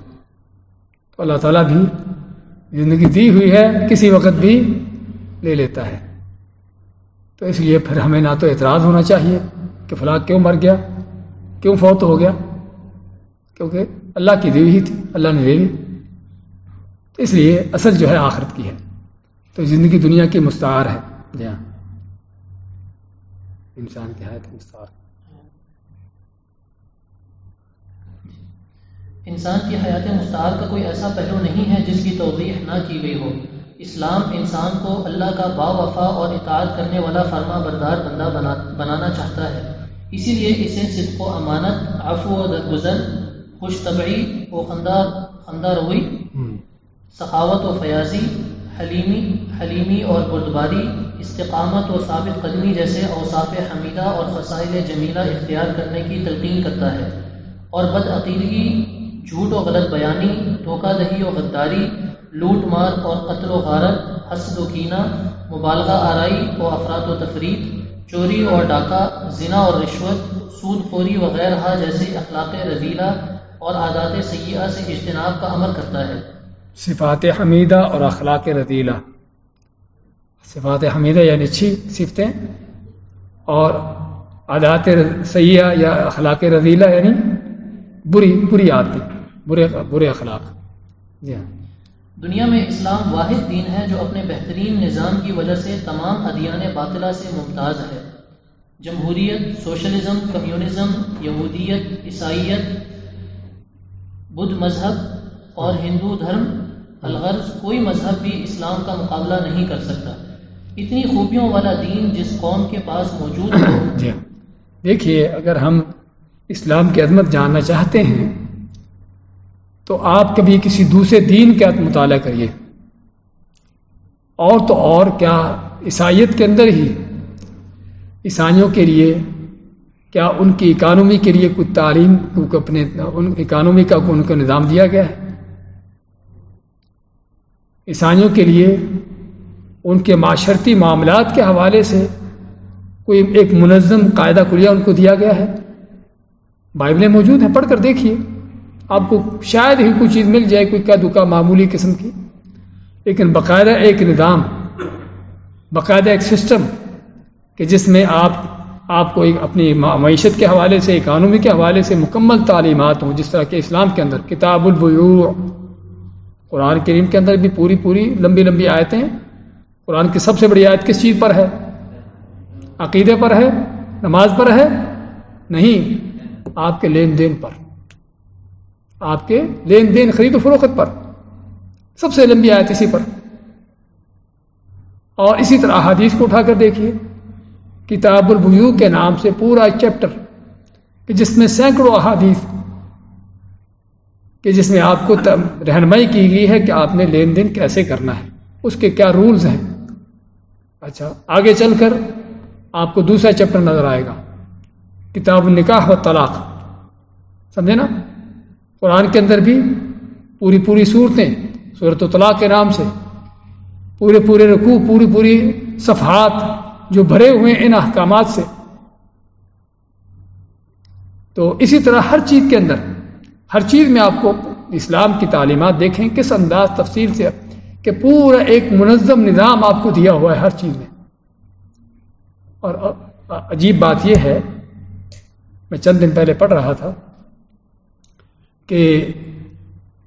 تو اللہ تعالیٰ بھی زندگی دی ہوئی ہے، کسی وقت بھی لے لیتا ہے۔ تو اس لیے پھر ہمیں نہ تو اعتراض ہونا چاہیے کہ فلاں کیوں مر گیا، کیوں فوت ہو گیا۔ کیونکہ اللہ کی دی ہوئی تھی، اللہ نے لے لی۔ تو اس لیے اصل جو ہے آخرت کی ہے۔ تو زندگی دنیا کی مستعار ہے۔ جی ہاں۔ انسان کی حیات مستعار۔ انسان کی حیات مستعار کا کوئی ایسا پہلو نہیں ہے جس کی توضیح نہ کی گئی ہو۔ اسلام انسان کو اللہ کا با وفا اور اطاعت کرنے والا فرما بردار بندہ بنا بنانا چاہتا ہے۔ اسی لیے اسے صدق و امانت عفو و درگزر خوش طبعی و خندہ خندہ روئی سخاوت و فیاضی، حلیمی حلیمی اور بردباری، استقامت و ثابت قدمی جیسے اوصاف حمیدہ اور فصائل جمیلہ اختیار کرنے کی تلقین کرتا ہے اور بدعقیدگی جھوٹ و غلط بیانی، دھوکہ دہی و غداری، لوٹ مار اور قتل و غارت، حسد و کینہ، مبالغہ آرائی و افراد و تفریح چوری اور ڈاکہ، زنا اور رشوت، سود خوری وغیرہ جیسے اخلاق رضیلہ اور عادات سیاح سے اجتناب کا عمل کرتا ہے۔ صفات حمیدہ اور اخلاق رضیلہ صفات حمیدہ یعنی اچھی صفتیں اور عادات سیاح یا اخلاق رضیلہ یعنی بری بری عادتیں برے برے اخلاق۔ جی ہاں۔ دنیا میں اسلام واحد دین ہے جو اپنے بہترین نظام کی وجہ سے تمام ادیان باطلہ سے ممتاز ہے۔ جمہوریت، سوشلزم، کمیونزم، یہودیت، عیسائیت، بدھ مذہب اور ہندو دھرم الغرض کوئی مذہب بھی اسلام کا مقابلہ نہیں کر سکتا۔ اتنی خوبیوں والا دین جس قوم کے پاس موجود ہو۔ جی ہاں۔ دیکھیے، اگر ہم اسلام کی عظمت جاننا چاہتے ہیں، تو آپ کبھی کسی دوسرے دین کا مطالعہ کریے۔ اور تو اور کیا عیسائیت کے اندر ہی۔ عیسائیوں کے لیے کیا ان کی اکانومی کے لیے کچھ تعلیم کو اپنے، ان اکانومی کا ان کا نظام دیا گیا ہے؟ عیسائیوں کے لیے، ان کے معاشرتی معاملات کے حوالے سے کوئی ایک منظم قاعدہ کلیہ ان کو دیا گیا ہے۔ بائبلیں موجود ہیں، پڑھ کر دیکھیے۔ آپ کو شاید ہی کوئی چیز مل جائے، کوئی کا دکا معمولی قسم کی۔ لیکن باقاعدہ ایک نظام، باقاعدہ ایک سسٹم کہ جس میں آپ آپ کو ایک اپنی معیشت کے حوالے سے اکانومی کے حوالے سے مکمل تعلیمات ہوں، جس طرح کہ اسلام کے اندر کتاب البیوع قرآن کریم کے اندر بھی پوری پوری لمبی لمبی آیتیں قرآن کی سب سے بڑی آیت کس چیز پر ہے؟ عقیدے پر ہے؟ نماز پر ہے؟ نہیں۔ آپ کے لین دین پر۔ آپ کے لین دین خرید و فروخت پر۔ سب سے لمبی آیت اسی پر۔ اور اسی طرح احادیث کو اٹھا کر دیکھیے۔ کتاب البیو کے نام سے پورا چیپٹر کہ جس میں سینکڑوں احادیث کہ جس میں آپ کو رہنمائی کی گئی ہے کہ آپ نے لین دین کیسے کرنا ہے؟ اس کے کیا رولز ہیں؟ اچھا آگے چل کر آپ کو دوسرا چیپٹر نظر آئے گا۔ کتاب النکاح و طلاق۔ سمجھے نا؟ قرآن کے اندر بھی پوری پوری صورتیں صورت و طلاق کے نام سے، پورے پورے رکوع، پوری پوری صفحات جو بھرے ہوئے ان احکامات سے۔ تو اسی طرح ہر چیز کے اندر ہر چیز میں آپ کو اسلام کی تعلیمات دیکھیں، کس انداز تفصیل سے کہ پورا ایک منظم نظام آپ کو دیا ہوا ہے ہر چیز میں۔ اور عجیب بات یہ ہے، میں چند دن پہلے پڑھ رہا تھا کہ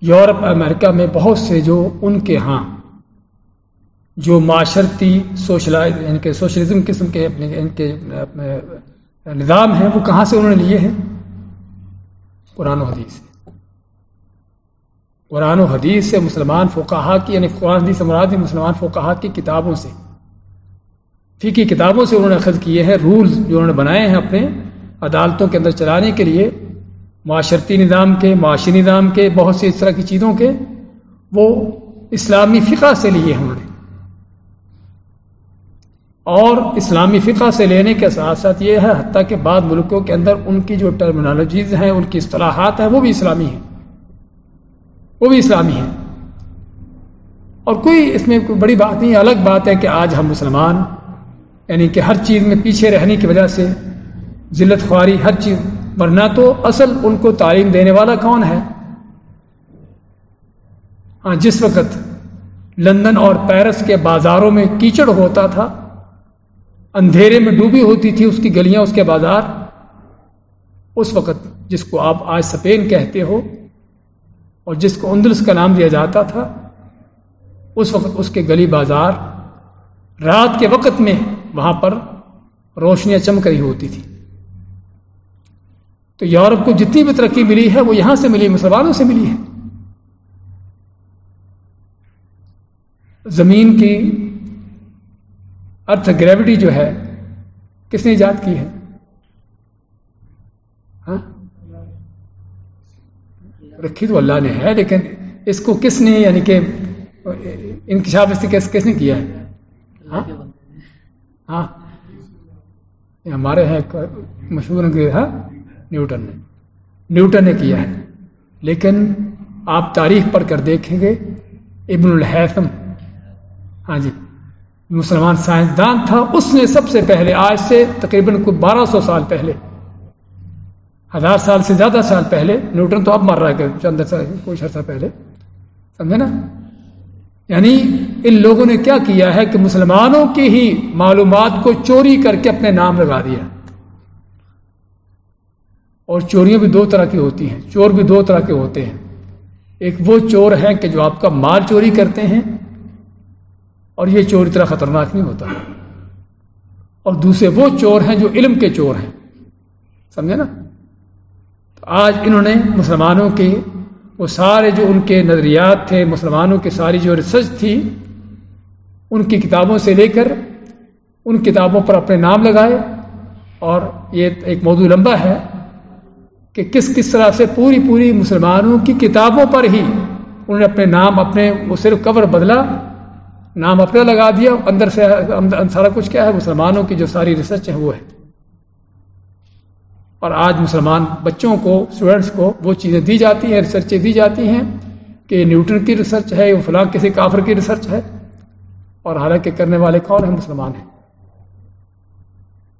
یورپ، امریکہ میں بہت سے جو ان کے ہاں جو معاشرتی سوشلائز یعنی کہ سوشلزم قسم کے اپنے، ان کے نظام ہیں، وہ کہاں سے انہوں نے لیے ہیں؟ قرآن و حدیث قرآن و حدیث سے مسلمان فوکہ کی یعنی قرآن، حدیث مراد مسلمان فوکہ کی کتابوں سے۔ فی کتابوں سے انہوں نے اخذ کیے ہیں رولز جو انہوں نے بنائے ہیں اپنے عدالتوں کے اندر چلانے کے لیے، معاشرتی نظام کے، معاشی نظام کے، بہت سی اس طرح کی چیزوں کے، وہ اسلامی فقہ سے لیے ہیں انہوں نے۔ اور اسلامی فقہ سے لینے کے ساتھ ساتھ یہ ہے، حتیٰ کہ بعض ملکوں کے اندر ان کی جو ٹرمنالوجیز ہیں، ان کی اصطلاحات ہیں، وہ بھی اسلامی ہیں۔ وہ بھی اسلامی ہیں۔ اور کوئی اس میں کوئی بڑی بات نہیں، الگ بات ہے کہ آج ہم مسلمان یعنی کہ ہر چیز میں پیچھے رہنے کی وجہ سے ذلت خواری ہر چیز ورنہ تو اصل ان کو تعلیم دینے والا کون ہے؟ ہاں جس وقت لندن اور پیرس کے بازاروں میں کیچڑ ہوتا تھا اندھیرے میں ڈوبی ہوتی تھی اس کی گلیاں، اس کے بازار۔ اس وقت جس کو آپ آج سپین کہتے ہو اور جس کو اندلس کا نام دیا جاتا تھا، اس وقت اس کے گلی بازار رات کے وقت میں وہاں پر روشنیاں چمک رہی ہوتی تھی۔ تو یورپ کو جتنی بھی ترقی ملی ہے، وہ یہاں سے ملی، مسلمانوں سے ملی ہے۔ زمین کی ارتھ گریوٹی جو ہے، کس نے ایجاد کی ہے؟ ہاں؟ رکھی تو اللہ نے ہے، لیکن اس کو کس نے یعنی کہ انکشاف اس کس کس نے کیا ہے؟ ہاں؟ ہاں؟ ہمارے ہیں مشہور ہاں؟ نیوٹن نے۔ نیوٹن نے کیا ہے۔ لیکن آپ تاریخ پڑھ کر دیکھیں گے، ابن الحیثم۔ ہاں جی۔ مسلمان سائنسدان تھا، اس نے سب سے پہلے، آج سے تقریباً کوئی بارہ سو سال پہلے، ہزار سال سے زیادہ سال پہلے، نیوٹن تو اب مر رہا ہے چند کچھ عرصہ پہلے، سمجھے نا؟ یعنی ان لوگوں نے کیا کیا ہے کہ مسلمانوں کی ہی معلومات کو چوری کر کے اپنے نام لگا دیا۔ اور چوریاں بھی دو طرح کی ہوتی ہیں، چور بھی دو طرح کے ہوتے ہیں۔ ایک وہ چور ہیں کہ جو آپ کا مال چوری کرتے ہیں اور یہ چور اتنا خطرناک نہیں ہوتا۔ اور دوسرے وہ چور ہیں جو علم کے چور ہیں۔ سمجھے نا؟ تو آج انہوں نے مسلمانوں کے وہ سارے جو ان کے نظریات تھے، مسلمانوں کی ساری جو ریسرچ تھی، ان کی کتابوں سے لے کر ان کتابوں پر اپنے نام لگائے۔ اور یہ ایک موضوع لمبا ہے کہ کس کس طرح سے پوری پوری مسلمانوں کی کتابوں پر ہی انہوں نے اپنے نام، اپنے وہ صرف کور بدلا۔ نام اپنا لگا دیا، اندر سے سارا کچھ کیا ہے؟ مسلمانوں کی جو ساری ریسرچ ہے وہ ہے۔ اور آج مسلمان بچوں کو اسٹوڈنٹس کو وہ چیزیں دی جاتی ہیں ریسرچیں دی جاتی ہیں کہ نیوٹن کی ریسرچ ہے، وہ فلاں کسی کافر کی ریسرچ ہے۔ اور حالانکہ کرنے والے کون ہیں؟ مسلمان ہیں۔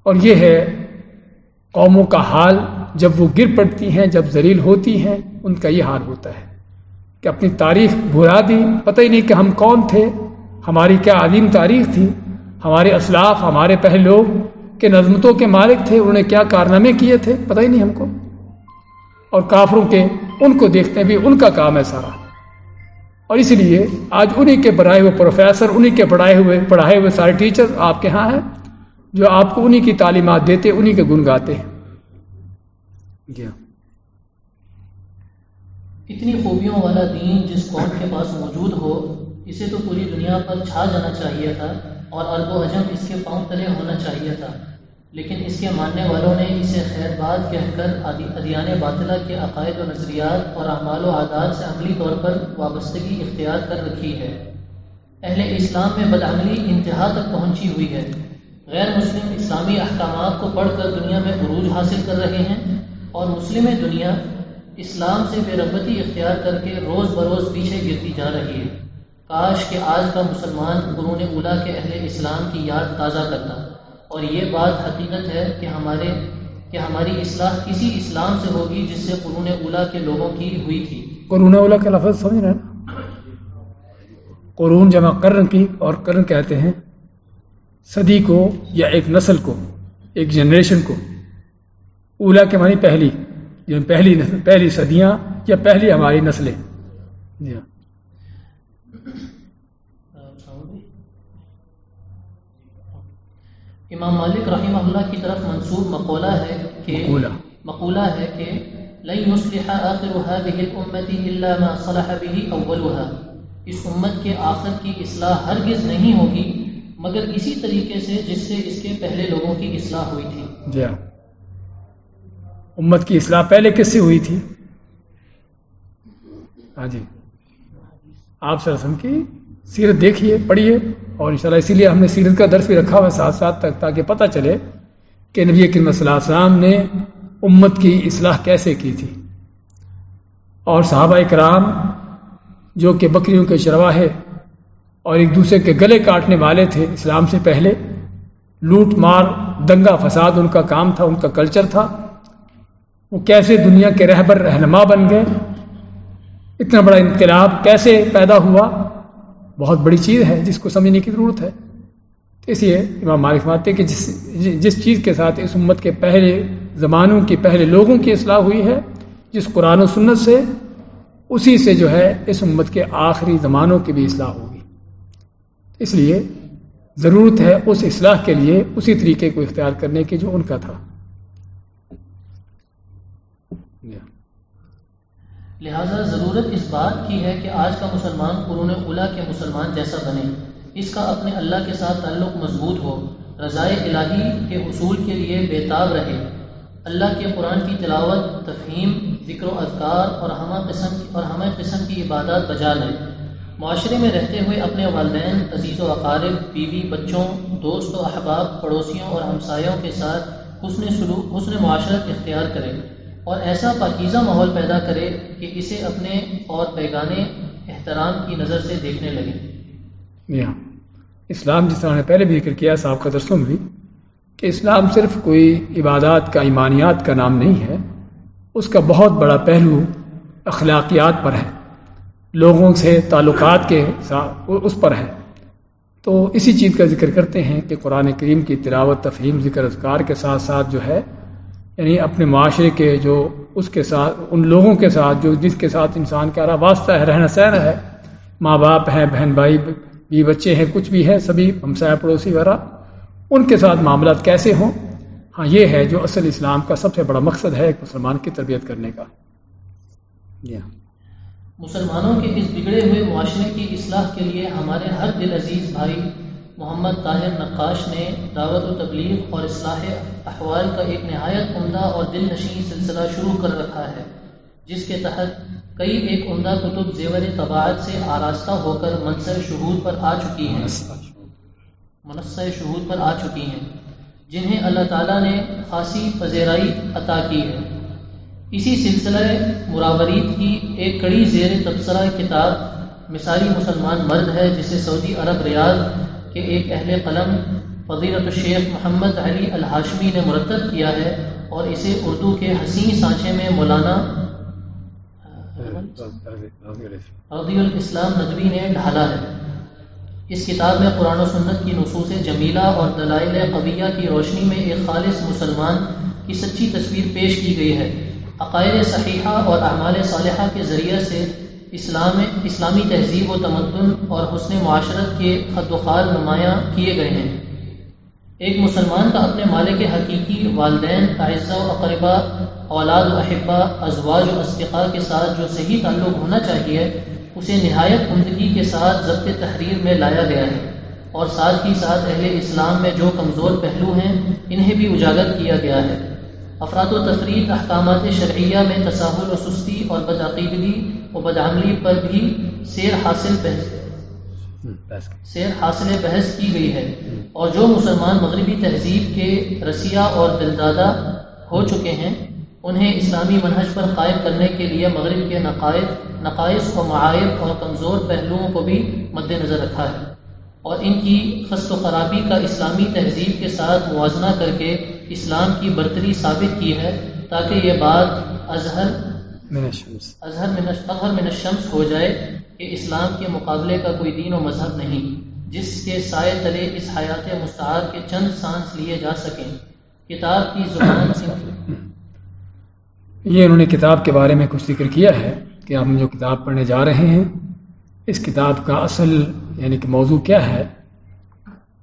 اور یہ ہے قوموں کا حال، جب وہ گر پڑتی ہیں، جب ذلیل ہوتی ہیں، ان کا یہ حال ہوتا ہے کہ اپنی تاریخ بھلا دی، پتہ ہی نہیں کہ ہم کون تھے۔ ہماری کیا عظیم تاریخ تھی؟ ہمارے اسلاف ہمارے پہلے لوگ کے نظمتوں کے مالک تھے انہوں نے کیا کارنامے کیے تھے؟ پتہ ہی نہیں ہم کو۔ اور کافروں کے ان کو دیکھتے بھی ان کا کام ہے سارا۔ اور اس لیے آج انہی کے پڑھائے ہوئے پروفیسر انہی کے پڑھائے ہوئے پڑھائے ہوئے سارے ٹیچر آپ کے ہاں ہیں جو آپ کو انہی کی تعلیمات دیتے انہی کے گن گاتے ہیں۔ جی ہاں۔ اتنی خوبیوں والا دین جس قوم کے پاس موجود ہو اسے تو پوری دنیا پر چھا جانا چاہیے تھا اور ارب و حجم اس کے پاؤں تلے ہونا چاہیے تھا۔ لیکن اس کے ماننے والوں نے اسے خیر بات کہہ کر ادیان باطلہ کے عقائد و نظریات اور اعمال و عادات سے عملی طور پر وابستگی اختیار کر رکھی ہے۔ اہل اسلام میں بدعملی انتہا تک پہنچی ہوئی ہے۔ غیر مسلم اسلامی احکامات کو پڑھ کر دنیا میں عروج حاصل کر رہے ہیں اور مسلم دنیا اسلام سے بے رغبتی اختیار کر کے روز بروز پیچھے گرتی جا رہی ہے۔ کاش کہ آج کا مسلمان قرون اولا کے اہل اسلام کی یاد تازہ کرتا۔ اور یہ بات حقیقت ہے کہ ہمارے کہ ہماری اصلاح کسی اسلام سے ہوگی جس سے قرون اولا کے لوگوں کی ہوئی تھی۔ قرون اولا کا لفظ سمجھ رہے ہیں؟ قرون جمع کرن کی اور کرن کہتے ہیں صدی کو یا ایک نسل کو، ایک جنریشن کو۔ اولا کے معنی پہلی یعنی پہلی نسل، پہلی صدیاں یا پہلی ہماری نسلیں۔ جی ہاں۔ امام مالک رحمہ اللہ کی طرف منصوب مقولہ ہے کہ مقولہ. ہے کہ لن يصلح آخر هذه الأمة إلا ما صلح به أولها۔ اس امت کے آخر کی اصلاح ہرگز نہیں ہوگی مگر اسی طریقے سے جس سے اس کے پہلے لوگوں کی اصلاح ہوئی تھی۔ جی ہاں۔ امت کی اصلاح پہلے کس سے ہوئی تھی؟ ہاں جی۔ آپ سرسم کی سیرت دیکھیے، پڑھیے، اور انشاءاللہ اسی لیے ہم نے سیرت کا درس بھی رکھا ہوا ساتھ ساتھ تک تاکہ پتہ چلے کہ نبی کریم صلی اللہ علیہ وسلم نے امت کی اصلاح کیسے کی تھی۔ اور صحابہ کرام جو کہ بکریوں کے شرواہے اور ایک دوسرے کے گلے کاٹنے والے تھے اسلام سے پہلے، لوٹ، مار، دنگا، فساد، ان کا کام تھا، ان کا کلچر تھا، وہ کیسے دنیا کے رہبر، رہنما بن گئے اتنا بڑا انقلاب کیسے پیدا ہوا؟ بہت بڑی چیز ہے جس کو سمجھنے کی ضرورت ہے۔ اس لیے امام مالک ماتے کہ جس جس چیز کے ساتھ اس امت کے پہلے زمانوں کی، پہلے لوگوں کی اصلاح ہوئی ہے، جس قرآن و سنت سے، اسی سے جو ہے اس امت کے آخری زمانوں کی بھی اصلاح ہوگی۔ اس لیے ضرورت ہے اس اصلاح کے لیے اسی طریقے کو اختیار کرنے کی جو ان کا تھا۔ لہذا ضرورت اس بات کی ہے کہ آج کا مسلمان قرون اولا کے مسلمان جیسا بنے۔ اس کا اپنے اللہ کے ساتھ تعلق مضبوط ہو، رضائے الہی کے حصول کے لیے بےتاب رہے۔ اللہ کے قرآن کی تلاوت، تفہیم، ذکر و اذکار اور ہمہ قسم اور ہمہ قسم کی عبادات بجا لیں معاشرے میں رہتے ہوئے اپنے والدین، عزیز و اقارب، بیوی، بچوں، دوست و احباب، پڑوسیوں اور ہمسایوں کے ساتھ حسن سلوک حسن معاشرت اختیار کریں۔ اور ایسا پاکیزہ ماحول پیدا کرے کہ اسے اپنے اور بیگانے احترام کی نظر سے دیکھنے لگے۔ جی ہاں۔ اسلام جس طرح نے پہلے بھی ذکر کیا صاحب کا درسوں میں بھی، کہ اسلام صرف کوئی عبادات کا، ایمانیات کا نام نہیں ہے، اس کا بہت بڑا پہلو اخلاقیات پر ہے۔ لوگوں سے تعلقات کے ساتھ اس پر ہے۔ تو اسی چیز کا ذکر کرتے ہیں کہ قرآن کریم کی تلاوت، تفہیم، ذکر اذکار کے ساتھ ساتھ جو ہے یعنی اپنے معاشرے کے جو اس کے ساتھ ان لوگوں کے ساتھ جو جس کے ساتھ انسان کا رہا واسطہ ہے رہنا سہنا ہے ماں باپ ہیں بہن بھائی بھی بچے ہیں کچھ بھی ہے سبھی ہمسایہ پڑوسی وغیرہ ان کے ساتھ معاملات کیسے ہوں؟ ہاں یہ ہے جو اصل اسلام کا سب سے بڑا مقصد ہے ایک مسلمان کی تربیت کرنے کا۔ جی ہاں۔ مسلمانوں کے اس بگڑے ہوئے معاشرے کی اصلاح کے لیے ہمارے ہر دل عزیز بھائی محمد طاہر نقاش نے دعوت و تبلیغ اور اصلاح احوال کا ایک نہایت عمدہ اور دل نشین سلسلہ شروع کر رکھا ہے، جس کے تحت کئی ایک عمدہ کتب زیور طباعت سے آراستہ ہو کر منصر شہود پر آ چکی ہیں۔ منصر شہود پر آ چکی ہیں، جنہیں اللہ تعالیٰ نے خاصی پذیرائی عطا کی ہے۔ اسی سلسلہ مراورید کی ایک کڑی زیر تبصرہ کتاب مثالی مسلمان مرد ہے، جسے سعودی عرب ریاض کے ایک اہل قلم فضیرت الشیخ محمد علی الحاشمی نے مرتب کیا ہے اور اسے اردو کے حسین سانچے میں مولانا رضی الاسلام ندوی نے ڈھالا ہے۔ اس کتاب میں قرآن و سنت کی نصوص جمیلہ اور دلائل قویہ کی روشنی میں ایک خالص مسلمان کی سچی تصویر پیش کی گئی ہے۔ عقائد صحیحہ اور اعمال صالحہ کے ذریعے سے اسلام اسلامی تہذیب و تمدن اور حسن معاشرت کے خط و خال نمایاں کیے گئے ہیں۔ ایک مسلمان کا اپنے مالک حقیقی والدین اعزہ و اقربا، اولاد و احبا، ازواج و اسقاء کے ساتھ جو صحیح تعلق ہونا چاہیے، اسے نہایت عمدگی کے ساتھ ضبط تحریر میں لایا گیا ہے۔ اور ساتھ ہی ساتھ اہل اسلام میں جو کمزور پہلو ہیں، انہیں بھی اجاگر کیا گیا ہے۔ افراد و تفریح احکامات شرعیہ میں تصاہل و سستی اور بدعقیدگی و بدعملی پر بھی سیر حاصل بحث سیر حاصل بحث کی گئی ہے۔ اور جو مسلمان مغربی تہذیب کے رسیہ اور دلدادہ ہو چکے ہیں انہیں اسلامی منہج پر قائم کرنے کے لیے مغرب کے نقائد نقائص و معائب اور کمزور پہلوؤں کو بھی مد نظر رکھا ہے۔ اور ان کی خست و خرابی کا اسلامی تہذیب کے ساتھ موازنہ کر کے اسلام کی برتری ثابت کی ہے تاکہ یہ بات اظہر اظہر اظہر من الشمس ہو جائے کہ اسلام کے مقابلے کا کوئی دین و مذہب نہیں جس کے سائے تلے اس حیات مستعار کے چند سانس لیے جا سکیں۔ کتاب کی زبان سے۔ یہ انہوں نے کتاب کے بارے میں کچھ ذکر کیا ہے کہ ہم جو کتاب پڑھنے جا رہے ہیں اس کتاب کا اصل یعنی کہ موضوع کیا ہے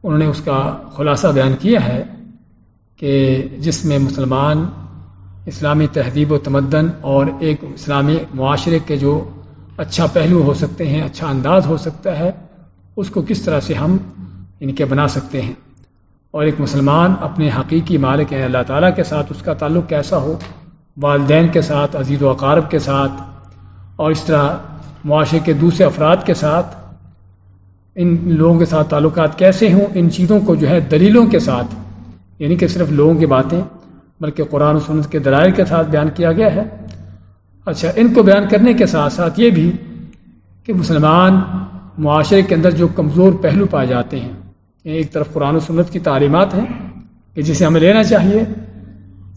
انہوں نے اس کا خلاصہ بیان کیا ہے۔ کہ جس میں مسلمان اسلامی تہذیب و تمدن اور ایک اسلامی معاشرے کے جو اچھا پہلو ہو سکتے ہیں اچھا انداز ہو سکتا ہے، اس کو کس طرح سے ہم ان کے بنا سکتے ہیں؟ اور ایک مسلمان اپنے حقیقی مالک یعنی اللہ تعالیٰ کے ساتھ اس کا تعلق کیسا ہو؟ والدین کے ساتھ، عزیز و اقارب کے ساتھ، اور اس طرح معاشرے کے دوسرے افراد کے ساتھ ان لوگوں کے ساتھ تعلقات کیسے ہوں؟ ان چیزوں کو جو ہے دلیلوں کے ساتھ یعنی کہ صرف لوگوں کی باتیں، بلکہ قرآن و سنت کے دلائل کے ساتھ بیان کیا گیا ہے۔ اچھا ان کو بیان کرنے کے ساتھ ساتھ یہ بھی کہ مسلمان معاشرے کے اندر جو کمزور پہلو پائے جاتے ہیں یعنی ایک طرف قرآن و سنت کی تعلیمات ہیں کہ جسے ہمیں لینا چاہیے،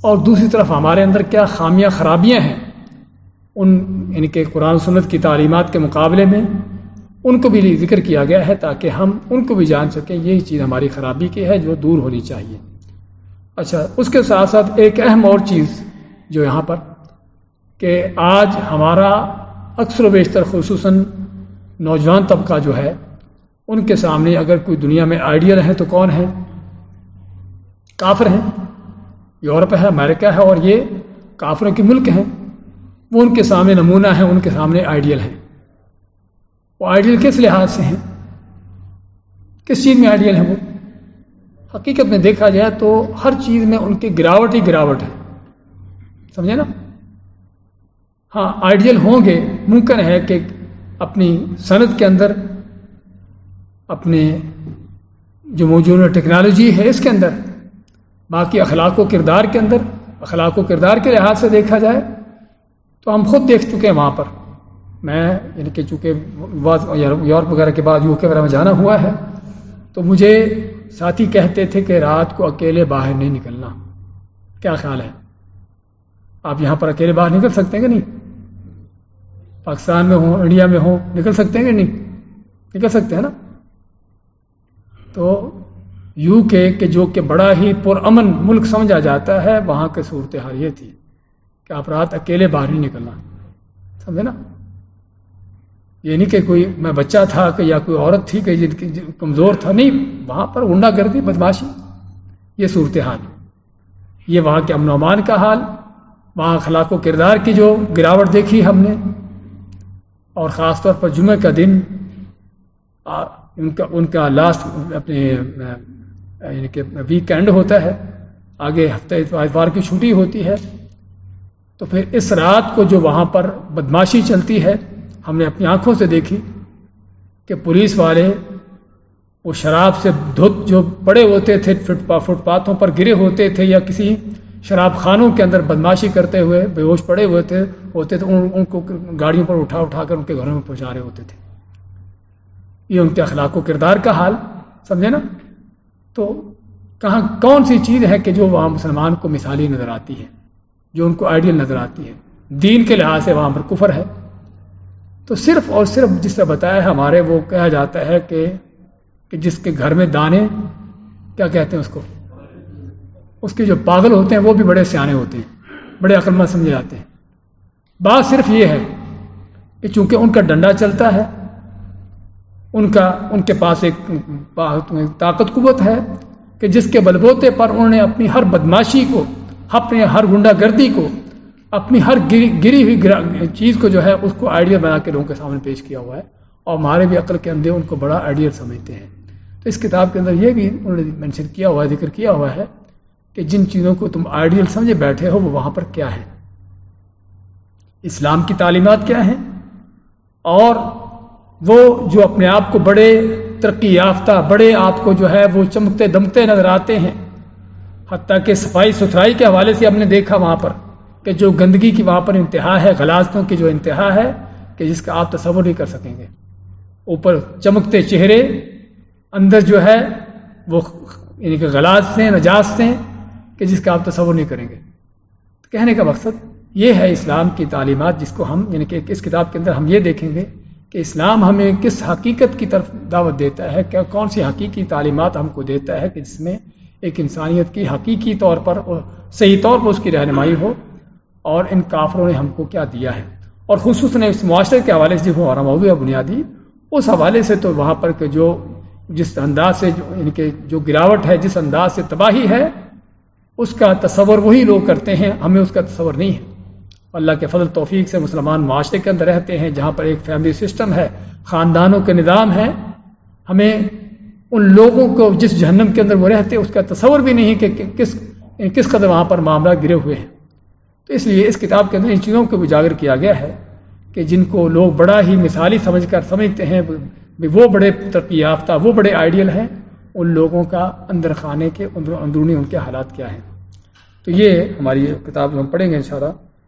اور دوسری طرف ہمارے اندر کیا خامیاں، خرابیاں ہیں۔ ان یعنی کہ قرآن و سنت کی تعلیمات کے مقابلے میں ان کو بھی ذکر کیا گیا ہے تاکہ ہم ان کو بھی جان سکیں، یہی چیز ہماری خرابی کی ہے جو دور ہونی چاہیے۔ اچھا اس کے ساتھ ساتھ ایک اہم اور چیز جو یہاں پر کہ آج ہمارا اکثر و بیشتر خصوصاً نوجوان طبقہ جو ہے، ان کے سامنے اگر کوئی دنیا میں آئیڈیل ہے تو کون ہے کافر ہیں، یورپ ہے، امریکہ ہے اور یہ کافروں کے ملک ہیں۔ وہ ان کے سامنے نمونہ ہے ان کے سامنے آئیڈیل ہے وہ آئیڈیل کس لحاظ سے ہیں؟ کس چیز میں آئیڈیل ہے وہ؟ حقیقت میں دیکھا جائے تو ہر چیز میں ان کی گراوٹ ہی گراوٹ ہے۔ سمجھے نا؟ ہاں آئیڈیل ہوں گے، ممکن ہے کہ اپنی صنعت کے اندر، اپنے جو موجودہ ٹیکنالوجی ہے اس کے اندر، باقی اخلاق و کردار کے اندر، اخلاق و کردار کے لحاظ سے دیکھا جائے تو ہم خود دیکھ چکے ہیں وہاں پر۔ میں یعنی کہ چونکہ یورپ وغیرہ کے بعد یو کے وغیرہ میں جانا ہوا ہے، تو مجھے ساتھی کہتے تھے کہ رات کو اکیلے باہر نہیں نکلنا۔ کیا خیال ہے؟ آپ یہاں پر اکیلے باہر نکل سکتے ہیں کہ نہیں؟ پاکستان میں ہوں، انڈیا میں ہوں، نکل سکتے ہیں کہ نہیں؟ نکل سکتے ہیں نا؟ تو یو کے کہ جو کہ بڑا ہی پرامن ملک سمجھا جاتا ہے، وہاں کی صورتحال یہ تھی کہ آپ رات اکیلے باہر نہیں نکلنا۔ سمجھے نا؟ یہ نہیں کہ کوئی میں بچہ تھا کہ یا کوئی عورت تھی کہ جن کی کمزور تھا، نہیں، وہاں پر گنڈا گردی بدماشی، یہ صورتحال یہ وہاں کے امن و امان کا حال، وہاں اخلاق و کردار کی جو گراوٹ دیکھی ہم نے، اور خاص طور پر جمعہ کا دن ان کا ان کا لاسٹ اپنے یعنی کہ ویکینڈ ہوتا ہے، آگے ہفتہ اتوار کی چھٹی ہوتی ہے، تو پھر اس رات کو جو وہاں پر بدماشی چلتی ہے ہم نے اپنی آنکھوں سے دیکھی کہ پولیس والے وہ شراب سے دھت جو پڑے ہوتے تھے، فٹ پاتھوں پر گرے ہوتے تھے یا کسی شراب خانوں کے اندر بدماشی کرتے ہوئے بے ہوش پڑے ہوئے تھے، ہوتے تھے ان کو گاڑیوں پر اٹھا اٹھا کر ان کے گھروں میں پہنچا رہے ہوتے تھے۔ یہ ان کے اخلاق و کردار کا حال، سمجھے نا؟ تو کہاں کون سی چیز ہے کہ جو وہاں مسلمان کو مثالی نظر آتی ہے، جو ان کو آئیڈیل نظر آتی ہے؟ دین کے لحاظ سے وہاں پر کفر ہے۔ تو صرف اور صرف جس سے بتایا ہے ہمارے وہ کہا جاتا ہے کہ کہ جس کے گھر میں دانے کیا کہتے ہیں اس کو؟ اس کے جو پاگل ہوتے ہیں وہ بھی بڑے سیانے ہوتے ہیں، بڑے عقل سمجھے جاتے ہیں۔ بات صرف یہ ہے کہ چونکہ ان کا ڈنڈا چلتا ہے، ان کا، ان کے پاس ایک طاقت قوت ہے کہ جس کے بلبوتے پر انہوں نے اپنی ہر بدماشی کو، اپنے ہر گنڈا گردی کو اپنی ہر گری گری ہوئی چیز کو جو ہے اس کو آئیڈیا بنا کے لوگوں کے سامنے پیش کیا ہوا ہے اور ہمارے بھی عقل کے اندر ان کو بڑا آئیڈیا سمجھتے ہیں۔ تو اس کتاب کے اندر یہ بھی انہوں نے مینشن کیا ہوا ہے، ذکر کیا ہوا ہے کہ جن چیزوں کو تم آئیڈیل سمجھے بیٹھے ہو، وہ وہاں پر کیا ہے؟ اسلام کی تعلیمات کیا ہیں؟ اور وہ جو اپنے آپ کو بڑے ترقی یافتہ، بڑے آپ کو جو ہے وہ چمکتے دمکتے نظر آتے ہیں۔ حتیٰ کہ صفائی ستھرائی کے حوالے سے ہم نے دیکھا وہاں پر۔ کہ جو گندگی کی وہاں پر انتہا ہے غلاظتوں کی جو انتہا ہے، کہ جس کا آپ تصور نہیں کر سکیں گے۔ اوپر چمکتے چہرے، اندر جو ہے، وہ یعنی کہ غلاظ سے نجاز سے کہ جس کا آپ تصور نہیں کریں گے۔ کہنے کا مقصد یہ ہے اسلام کی تعلیمات، جس کو ہم یعنی کہ اس کتاب کے اندر ہم یہ دیکھیں گے کہ اسلام ہمیں کس حقیقت کی طرف دعوت دیتا ہے کیا کون سی حقیقی تعلیمات ہم کو دیتا ہے کہ جس میں ایک انسانیت کی حقیقی طور پر صحیح طور پر اس کی رہنمائی ہو۔ اور ان کافروں نے ہم کو کیا دیا ہے؟ اور خصوصاً اس معاشرے کے حوالے سے جو ہمارا موضوع ہے بنیادی، اس حوالے سے تو وہاں پر کہ جو جس انداز سے جو یعنی کہ جو گراوٹ ہے، جس انداز سے تباہی ہے، اس کا تصور وہی لوگ کرتے ہیں، ہمیں اس کا تصور نہیں ہے۔ اللہ کے فضل توفیق سے مسلمان معاشرے کے اندر رہتے ہیں، جہاں پر ایک فیملی سسٹم ہے، خاندانوں کے نظام ہے۔ ہمیں ان لوگوں کو جس جہنم کے اندر وہ رہتے، اس کا تصور بھی نہیں کہ کس کس قدر وہاں پر معاملہ گرے ہوئے ہیں۔ تو اس لیے اس کتاب کے اندر ان چیزوں کو اجاگر کیا گیا ہے کہ جن کو لوگ بڑا ہی مثالی سمجھ کر سمجھتے ہیں وہ بڑے ترقی یافتہ، وہ بڑے آئیڈیل ہیں، ان لوگوں کا اندر خانے کے، اندرونی ان کے حالات کیا ہیں؟ تو یہ ہماری کتاب ہم پڑھیں گے انشاءاللہ۔